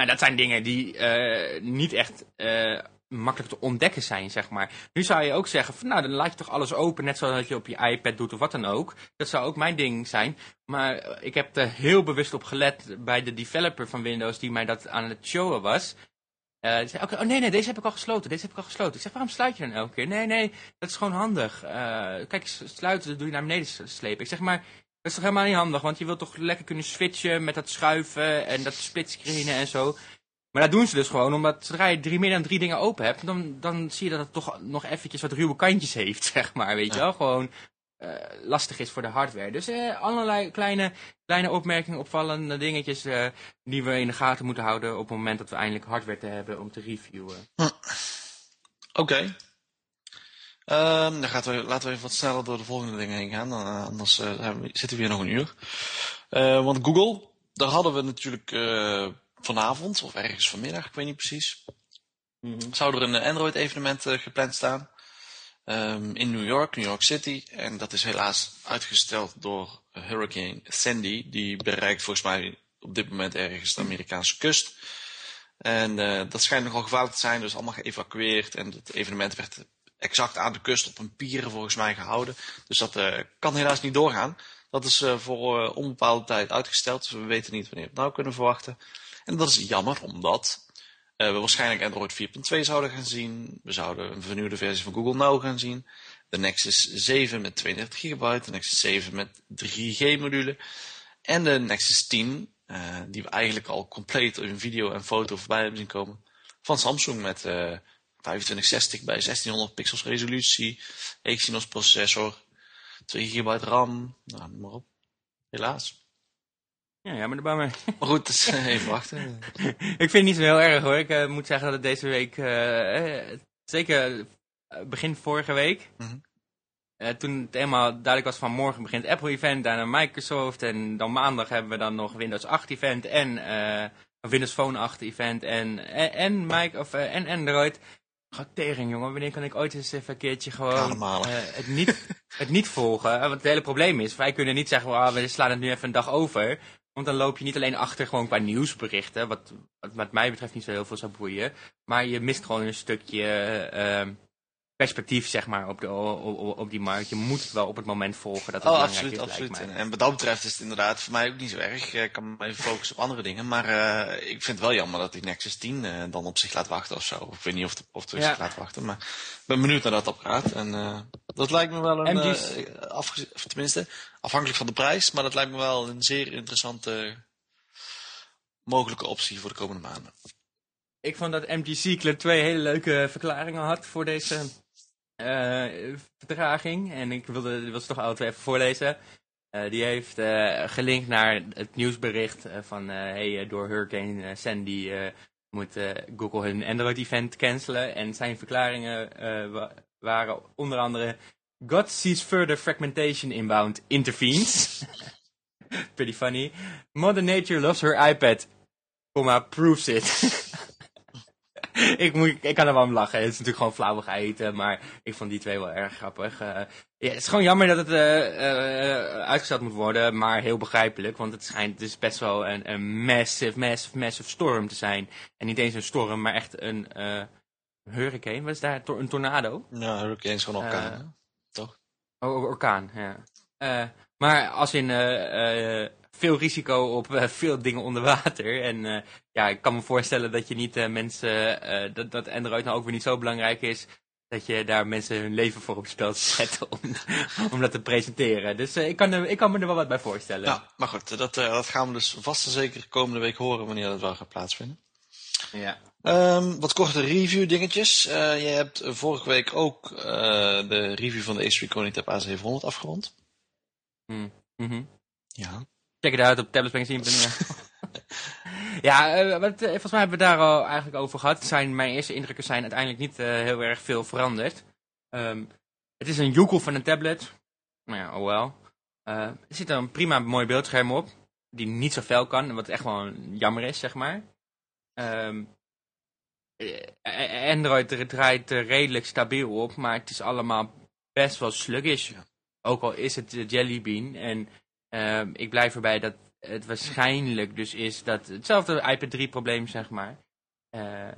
En dat zijn dingen die eh, niet echt eh, makkelijk te ontdekken zijn, zeg maar. Nu zou je ook zeggen, nou dan laat je toch alles open, net zoals je op je iPad doet of wat dan ook. Dat zou ook mijn ding zijn. Maar ik heb er heel bewust op gelet bij de developer van Windows die mij dat aan het showen was. Eh, die zei, oké, oh nee, nee, deze heb ik al gesloten, deze heb ik al gesloten. Ik zeg, waarom sluit je dan elke keer? Nee, nee, dat is gewoon handig. Kijk, sluiten, dat doe je naar beneden slepen. Ik zeg, maar, dat is toch helemaal niet handig, want je wilt toch lekker kunnen switchen met dat schuiven en dat splitscreenen en zo. Maar dat doen ze dus gewoon, omdat zodra je drie, meer dan drie dingen open hebt, dan, dan zie je dat het toch nog eventjes wat ruwe kantjes heeft, [LAUGHS] zeg maar, weet je wel. Gewoon eh, lastig is voor de hardware. Dus eh, allerlei kleine, kleine opmerkingen, opvallende dingetjes eh, die we in de gaten moeten houden op het moment dat we eindelijk hardware te hebben om te reviewen. Oké. Ehm, dan gaat we, laten we even wat sneller door de volgende dingen heen gaan. Dan, eh, anders eh, we- zitten we hier nog een uur. Eh, want Google, daar hadden we natuurlijk vanavond, of ergens vanmiddag, ik weet niet precies. Zou er een Android-evenement gepland staan. Ehm, in New York, New York City. En dat is helaas uitgesteld door Hurricane Sandy. Die bereikt volgens mij op dit moment ergens de Amerikaanse kust. En dat schijnt nogal gevaarlijk te zijn, dus allemaal geëvacueerd. En het evenement werd exact aan de kust op een pier volgens mij gehouden. Dus dat eh, kan helaas niet doorgaan. Dat is uh, voor uh, onbepaalde tijd uitgesteld, dus we weten niet wanneer we het nou kunnen verwachten. En dat is jammer, omdat we waarschijnlijk Android 4.2 zouden gaan zien. We zouden een vernieuwde versie van Google Now gaan zien. De Nexus 7 met 32 GB, de Nexus 7 met 3G-module. En de Nexus 10, die we eigenlijk al compleet in video en foto voorbij hebben zien komen. Van Samsung met 2560 bij 1600 pixels resolutie, Exynos processor, 2 GB RAM, nou, noem maar op. Helaas. Ja, ja, maar de baan Maar goed, dus, even wachten. [LAUGHS] ik vind het niet zo heel erg hoor. Ik uh, moet zeggen dat het deze week, uh, zeker begin vorige week, mm -hmm. uh, toen het eenmaal duidelijk was van morgen begint Apple event, daarna Microsoft en dan maandag hebben we dan nog Windows 8 event en Windows Phone 8 event en, en, en, Mike, of, en Android. Ga tegen, jongen. Wanneer kan ik ooit eens even een keertje gewoon uh, het, niet, [LAUGHS] het niet volgen? Want het hele probleem is, wij kunnen niet zeggen, oh, we slaan het nu even een dag over. Want dan loop je niet alleen achter gewoon qua nieuwsberichten, wat, wat, wat mij betreft niet zo heel veel zou boeien. Maar je mist gewoon een stukje uh, perspectief, zeg maar, op, de, op, op, die markt. Je moet het wel op het moment volgen dat het oh, belangrijk absoluut, is, absoluut. En wat dat betreft is het inderdaad voor mij ook niet zo erg. Ik kan me even focussen op andere dingen. Maar uh, ik vind het wel jammer dat die Nexus 10 uh, dan op zich laat wachten of zo. Ik weet niet of het of het ja. zich laat wachten. Maar ik ben benieuwd naar dat apparaat. En uh, dat lijkt me wel een... MG's... Afge of tenminste, afhankelijk van de prijs. Maar dat lijkt me wel een zeer interessante mogelijke optie voor de komende maanden. Ik vond dat MGC Club 2 hele leuke verklaringen had voor deze vertraging. En ik wilde, wilde ze toch alle twee even voorlezen. Uh, die heeft uh, gelinkt naar het nieuwsbericht van hey, door Hurricane Sandy moet Google hun Android-event cancelen. En zijn verklaringen waren onder andere God sees further fragmentation inbound intervenes. [LAUGHS] Pretty funny. Mother Nature loves her iPad, comma, proves it. [LAUGHS] [LAUGHS] ik, moet, ik kan er wel om lachen. Het is natuurlijk gewoon flauwigheid, maar ik vond die twee wel erg grappig. Uh, ja, het is gewoon jammer dat het uh, uh, uitgesteld moet worden, maar heel begrijpelijk. Want het schijnt is best wel een, een massive, massive, massive storm te zijn. En niet eens een storm, maar echt een hurricane. Wat is daar? Een tornado? Ja, hurricane is gewoon orkaan, toch? Oh, orkaan, ja. maar als in veel risico op uh, veel dingen onder water. En uh, ja, ik kan me voorstellen dat je niet uh, mensen, dat, dat Android nou ook weer niet zo belangrijk is, dat je daar mensen hun leven voor op het spel zet [LAUGHS] om, om dat te presenteren. Dus ik, kan ik kan me er wel wat bij voorstellen. Ja, maar goed, dat, dat gaan we dus vast en zeker komende week horen wanneer dat wel gaat plaatsvinden. Ja. Um, wat korte review dingetjes. je hebt vorige week ook de review van de Ace Recording Tab A700 afgerond. Mm -hmm. Ja. Check het uit op tabletsmagazine.nl. [LAUGHS] ja, uh, wat, uh, volgens mij hebben we daar al eigenlijk over gehad. Zijn, mijn eerste indrukken zijn uiteindelijk niet uh, heel erg veel veranderd. Um, het is een joekel van een tablet. Nou ja, oh wel. er zit een prima mooi beeldscherm op. Die niet zo fel kan. Wat echt wel jammer is, zeg maar. Um, Android draait redelijk stabiel op. Maar het is allemaal best wel sluggish. Ook al is het Jelly Bean. En uh, ik blijf erbij dat het waarschijnlijk dus is dat hetzelfde iPad 3 probleem zeg maar. Uh,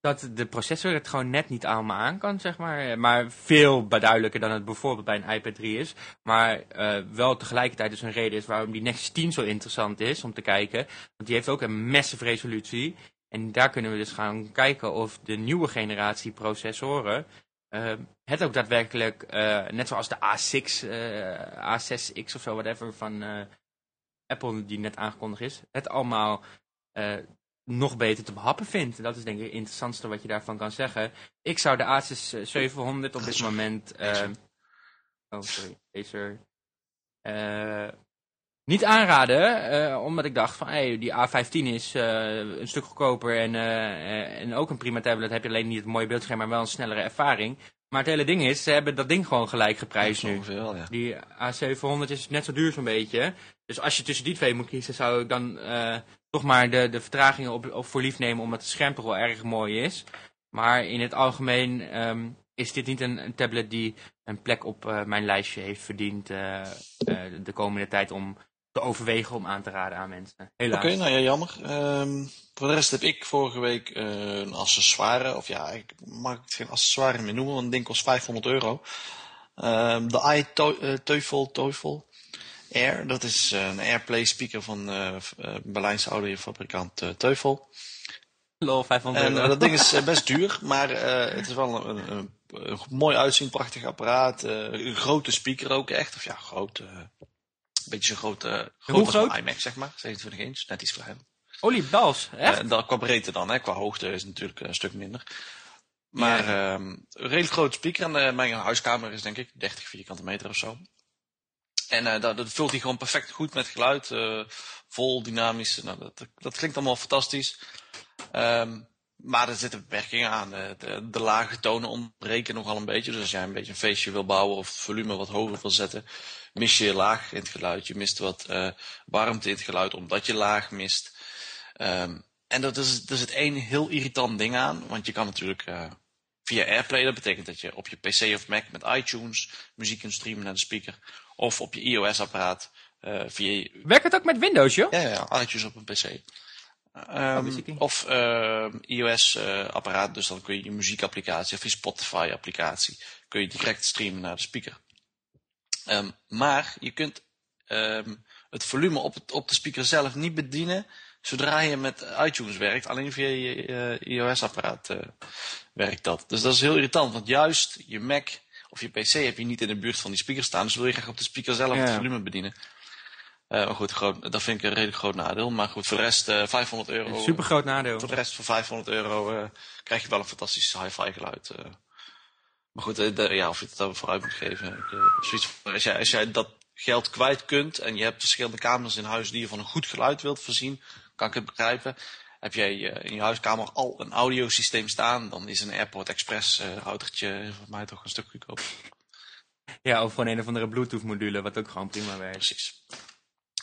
dat de processor het gewoon net niet allemaal aan kan, zeg maar. Maar veel duidelijker dan het bijvoorbeeld bij een iPad 3 is. Maar uh, wel tegelijkertijd dus een reden is waarom die Nexus 10 zo interessant is om te kijken. Want die heeft ook een massive resolutie. En daar kunnen we dus gaan kijken of de nieuwe generatie processoren uh, het ook daadwerkelijk, uh, net zoals de A6, uh, A6X of zo, whatever, van Apple die net aangekondigd is, het allemaal nog beter te behappen vindt. Dat is denk ik het interessantste wat je daarvan kan zeggen. Ik zou de Asus 700 op dit moment... oh, sorry. Acer... niet aanraden, omdat ik dacht van hey, die A15 is een stuk goedkoper en, en ook een prima tablet. heb je alleen niet het mooie beeldscherm, maar wel een snellere ervaring. Maar het hele ding is, ze hebben dat ding gewoon gelijk geprijsd nu. Ja. Die A700 is net zo duur zo'n beetje. Dus als je tussen die twee moet kiezen, zou ik dan toch maar de, de vertragingen op, op voor lief nemen, omdat het scherm toch wel erg mooi is. Maar in het algemeen um, is dit niet een, een, tablet die een plek op mijn lijstje heeft verdiend de komende tijd om te overwegen om aan te raden aan mensen. Helaas. Oké, nou ja, jammer. Um, voor de rest heb ik vorige week uh, een accessoire, of ja, ik mag het geen accessoire meer noemen, want het ding kost 500 euro. Um, de iTeufel, Teufel. Air. Dat is eh, een Airplay speaker van uh, Berlijnse audiofabrikant uh, Teufel. Lol, 500 En euro. dat ding is [LAUGHS] best duur, maar het is wel een, een, een, mooi uitzien, prachtig apparaat. een grote speaker ook echt. Of ja, groot. Een beetje zo groot. Hoe groot? Een iMac, zeg maar. 27 inch, net iets kleiner. Echt? Uh, dat, qua breedte dan, hè. qua hoogte is het natuurlijk een stuk minder. Maar ja. uh, een redelijk grote speaker. En uh, mijn huiskamer is denk ik 30 vierkante meter of zo. En uh, dat, dat, vult hij gewoon perfect goed met geluid. vol, dynamisch. Nou, dat, dat klinkt allemaal fantastisch. Um, maar er zitten beperkingen aan. De, de, de, lage tonen ontbreken nogal een beetje. Dus als jij een beetje een feestje wil bouwen of het volume wat hoger wil zetten, mis je laag in het geluid. Je mist wat warmte in het geluid omdat je laag mist. Um, en dat is, er zit één heel irritant ding aan, want je kan natuurlijk uh, via Airplay, dat betekent dat je op je PC of Mac met iTunes muziek kunt streamen naar de speaker, of op je iOS-apparaat uh, via... Werkt het ook met Windows, joh? Ja, ja, iTunes op een PC. Um, oh, of uh, iOS-apparaat, dus dan kun je je muziekapplicatie of je Spotify-applicatie kun je direct streamen naar de speaker. Um, maar je kunt um, het volume op, het, op de speaker zelf niet bedienen zodra je met iTunes werkt, alleen via je uh, iOS-apparaat uh, werkt dat. Dus dat is heel irritant, want juist je Mac of je PC heb je niet in de buurt van die speaker staan, dus wil je graag op de speaker zelf ja. het volume bedienen. Uh, maar goed, groot, dat vind ik een redelijk groot nadeel. Maar goed, voor de rest 500 euro. Super groot nadeel. Voor de rest voor 500 euro krijg je wel een fantastisch hi-fi geluid. Maar goed, de, ja, of je het daar vooruit moet geven. Ik, als, jij, als jij dat geld kwijt kunt en je hebt verschillende kamers in huis die je van een goed geluid wilt voorzien, kan ik het begrijpen. Heb jij in je huiskamer al een audiosysteem staan, dan is een Airport Express routertje voor mij toch een stuk goedkoper. Ja, of gewoon een of andere Bluetooth module, wat ook gewoon prima werkt. Precies.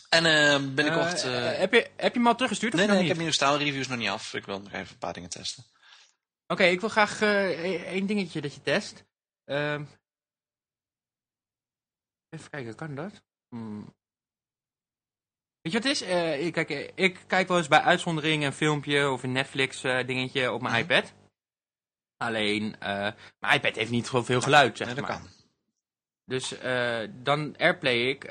En uh, binnenkort... Uh, heb, je, heb je hem al teruggestuurd? Nee, of nee, nog ik heb niet? nu staan. De review is nog niet af. Ik wil nog even een paar dingen testen. Oké, okay, ik wil graag één dingetje dat je test. Ehm, even kijken, kan dat? Hmm. Weet je wat het is? Uh, kijk, ik kijk wel eens bij uitzondering een filmpje of een Netflix uh, dingetje op mijn Mhm. iPad. Alleen, uh, mijn iPad heeft niet zoveel geluid, zeg Nee, dat maar. kan. Dus dan airplay ik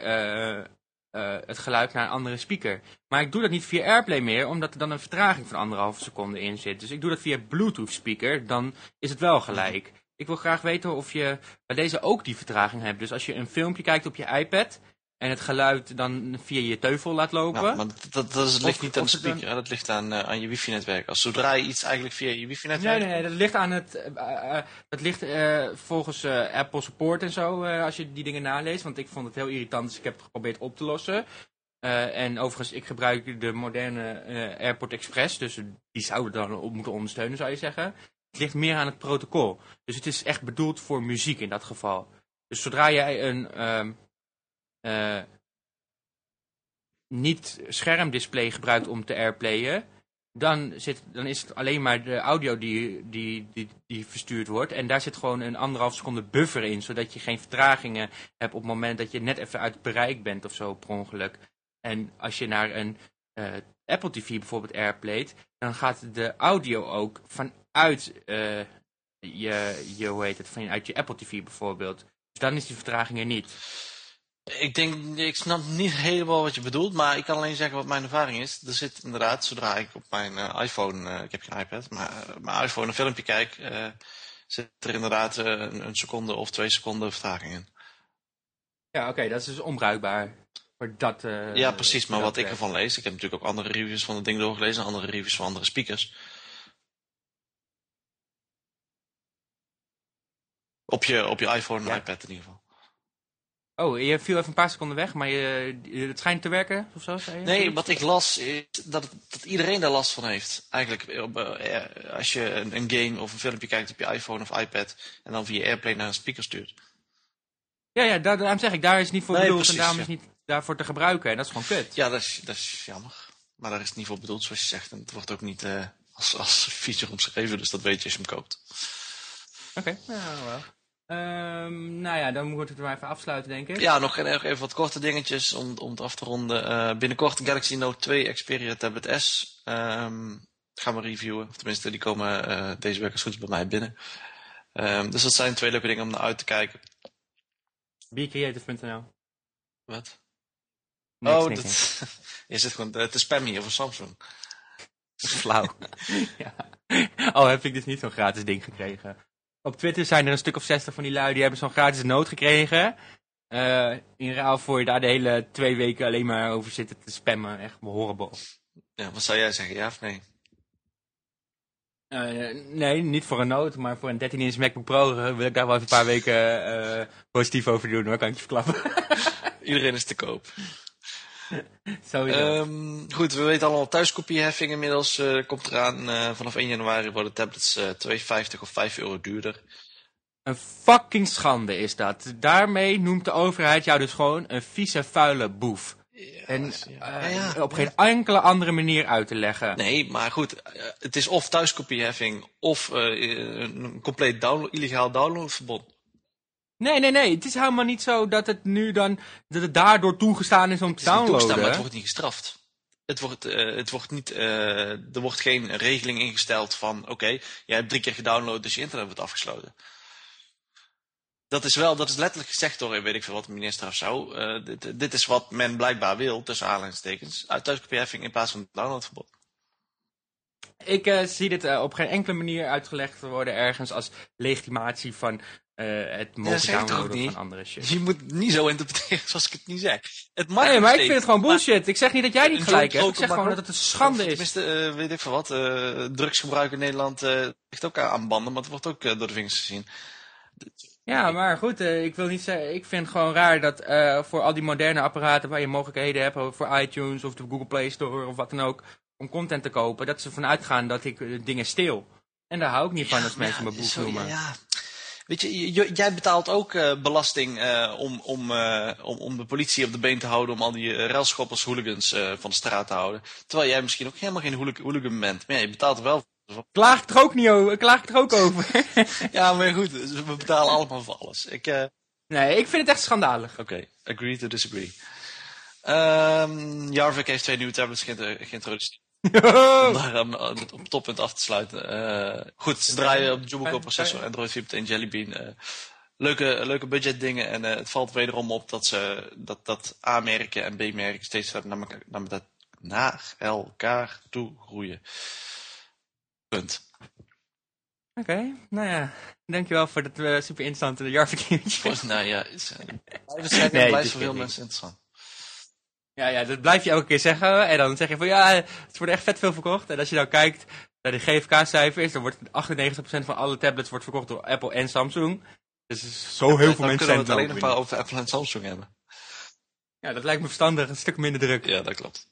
het geluid naar een andere speaker. Maar ik doe dat niet via airplay meer, omdat er dan een vertraging van anderhalve seconde in zit. Dus ik doe dat via Bluetooth speaker, dan is het wel gelijk. Ik wil graag weten of je bij deze ook die vertraging hebt. Dus als je een filmpje kijkt op je iPad en het geluid dan via je teufel laat lopen. Ja, maar dat, dat, is- ligt Of- niet aan de dan- speaker. Dat ligt aan, eh, aan je wifi-netwerk. Als zodra je iets eigenlijk via je wifi-netwerk... Nee, nee, nee, dat ligt aan het. eh, eh, dat ligt volgens Apple Support en zo, als je die dingen naleest. Want ik vond het heel irritant, dus ik heb het geprobeerd op te lossen. En overigens, ik gebruik de moderne Airport Express, dus die zouden dan op moeten ondersteunen, zou je zeggen. Het ligt meer aan het protocol. Dus het is echt bedoeld voor muziek in dat geval. Dus zodra jij een eh, niet schermdisplay gebruikt om te airplayen, dan, zit, dan is het alleen maar de audio die, die, die, die verstuurd wordt. En daar zit gewoon een anderhalf seconde buffer in, zodat je geen vertragingen hebt op het moment dat je net even uit bereik bent of zo per ongeluk. En als je naar een eh, Apple TV bijvoorbeeld airplayt, dan gaat de audio ook vanuit eh, je, je, hoe heet het, vanuit je Apple TV bijvoorbeeld. Dus dan is die vertraging er niet. Ik denk, ik snap niet helemaal wat je bedoelt, maar ik kan alleen zeggen wat mijn ervaring is. Er zit inderdaad, zodra ik op mijn eh, iPhone, eh, ik heb geen iPad, maar eh, mijn iPhone een filmpje kijk, zit er inderdaad een, een seconde of twee seconden vertraging in. Ja, oké, dat is dus onbruikbaar. Voor dat, ja, precies, maar wat ik ervan lees, ik heb natuurlijk ook andere reviews van het ding doorgelezen, andere reviews van andere speakers. Op je, op je iPhone en Ja. iPad in ieder geval. Oh, je viel even een paar seconden weg, maar je, het schijnt te werken, of zo, zei je? Nee, wat ik las is dat, dat iedereen daar last van heeft. Eigenlijk, eh, als je een, een game of een filmpje kijkt op je iPhone of iPad en dan via Airplay naar een speaker stuurt. Ja, ja, daar, daarom zeg ik, daar is het niet voor Nee, bedoeld precies, en daarom ja. is niet daarvoor te gebruiken. En dat is gewoon kut. Ja, dat is, dat is jammer. Maar daar is het niet voor bedoeld, zoals je zegt. En het wordt ook niet eh, als, als [LAUGHS] feature omschreven, dus dat weet je als je hem koopt. Oké, ja, wel. Ehm, nou ja, dan moet ik het maar even afsluiten, denk ik. Ja, nog even wat korte dingetjes om, om het af te ronden. Eh, binnenkort Galaxy Note 2 Xperia Tablet S. Ehm, gaan we reviewen. Of tenminste, die komen eh, deze week als goed is bij mij binnen. Ehm, dus dat zijn twee leuke dingen om naar uit te kijken. Becreative.nl Wat? Niks, oh, niks, dat [LAUGHS] is het gewoon eh, te spam hier voor Samsung. Flauw. [LAUGHS] ja. Oh, heb ik dus niet zo'n gratis ding gekregen. Op Twitter zijn er een stuk of zestig van die lui die hebben zo'n gratis noot gekregen. Eh, in ruil voor je daar de hele twee weken alleen maar over zitten te spammen. Echt horrible. Ja, wat zou jij zeggen, ja of nee? Eh, nee, niet voor een noot, maar voor een 13-inch MacBook Pro wil ik daar wel even een paar weken eh, positief over doen. hoor, kan ik je verklappen. [LAUGHS] Iedereen is te koop. [LAUGHS] Sowieso. Ehm, goed, we weten allemaal thuiskopieheffing inmiddels eh, komt eraan. Eh, vanaf 1 januari worden tablets eh 2,50 of 5 euro duurder. Een fucking schande is dat. Daarmee noemt de overheid jou dus gewoon een vieze, vuile boef. En ja. Ja, ja. op geen enkele andere manier uit te leggen. Nee, maar goed, het is of thuiskopieheffing of een compleet download, illegaal downloadverbod. Nee, nee, nee. Het is helemaal niet zo dat het nu dan, dat het daardoor toegestaan is om te toegestaan, downloaden. maar het wordt niet gestraft. Het wordt, eh, het wordt niet, eh, er wordt geen regeling ingesteld van, oké, jij hebt drie keer gedownload, dus je internet wordt afgesloten. Dat is wel, dat is letterlijk gezegd door, weet ik veel wat, de minister of zo. Eh, dit, dit is wat men blijkbaar wil, tussen aanhalingstekens. Uit thuiskopieheffing in plaats van downloadverbod. Ik zie dit op geen enkele manier uitgelegd worden ergens als legitimatie van eh, het mogen ook downloaden van andere shit. Je moet niet zo interpreteren zoals ik het niet zeg. Het mag Nee, maar ik vind het gewoon maar- bullshit. Ik zeg niet dat jij niet gelijk hebt. Ik zeg gewoon dat het een schande Of is. Tenminste, eh, weet ik veel wat. eh, drugsgebruik in Nederland ligt ook aan banden, maar het wordt ook door de vingers gezien. Ja, maar goed, ik wil niet zeggen. Ik vind het gewoon raar dat voor al die moderne apparaten waar je mogelijkheden hebt, voor iTunes of de Google Play Store of wat dan ook, om content te kopen, dat ze ervan uitgaan dat ik dingen steel. En daar hou ik niet van als mensen ja, me boef zo, noemen. Ja. Weet je, jij betaalt ook eh, belasting eh, om, om, eh, om, om de politie op de been te houden, om al die uh, railschoppers, hooligans van de straat te houden. Terwijl jij misschien ook helemaal geen hooli- hooligan bent. Maar ja, je betaalt er wel voor. Klaag ik er ook niet over. Klaag ik er ook over. [LAUGHS] Ja, maar goed, we betalen allemaal voor alles. Ik, nee, ik vind het echt schandalig. Oké, agree to disagree. Ehm Jarvik heeft twee nieuwe tablets geïntroduceerd. Om daar op het toppunt af te sluiten. Eh, goed, ze draaien op de Jumbo processor, Android 4.1 Jelly Bean. eh, leuke, leuke budget dingen. En eh, het valt wederom op dat ze dat, dat A-merken en B-merken steeds naar elkaar, naar, elkaar- naar elkaar toe groeien. Punt. Oké, nou ja. Dankjewel voor dat super interessante jarverkeertje. Volgens- nou ja, is, uh, het Nee, blijft dit voor veel mensen interessant. Ja, ja, dat blijf je elke keer zeggen. En dan zeg je van ja, het wordt echt vet veel verkocht. En als je nou kijkt naar de GFK-cijfers, dan wordt 98% van alle tablets wordt verkocht door Apple en Samsung. Dus zo heel veel Dan mensen kunnen zijn we het alleen nog maar over Apple en Samsung hebben. Ja, dat lijkt me verstandig, een stuk minder druk. Ja, dat klopt.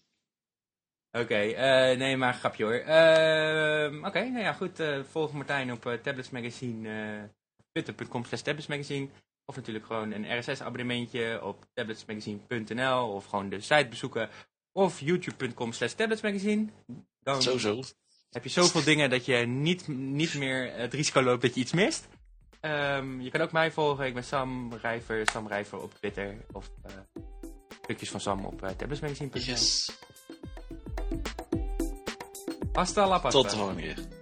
Oké, eh, nee, maar grapje hoor. Ehm, Oké, nou ja, goed. eh, volg Martijn op eh, Tablets Magazine, eh, twitter.com slash tabletsmagazine. Of natuurlijk gewoon een RSS-abonnementje op tabletsmagazine.nl. Of gewoon de site bezoeken. Of youtube.com slash tabletsmagazine. Dan Sowieso. heb je zoveel dingen dat je niet, niet meer het risico loopt dat je iets mist. Ehm, je kan ook mij volgen. Ik ben Sam Rijver, Sam Rijver op Twitter. Of eh, stukjes van Sam op uh, tabletsmagazine.nl. Yes. Hasta la pasta. Tot de volgende keer.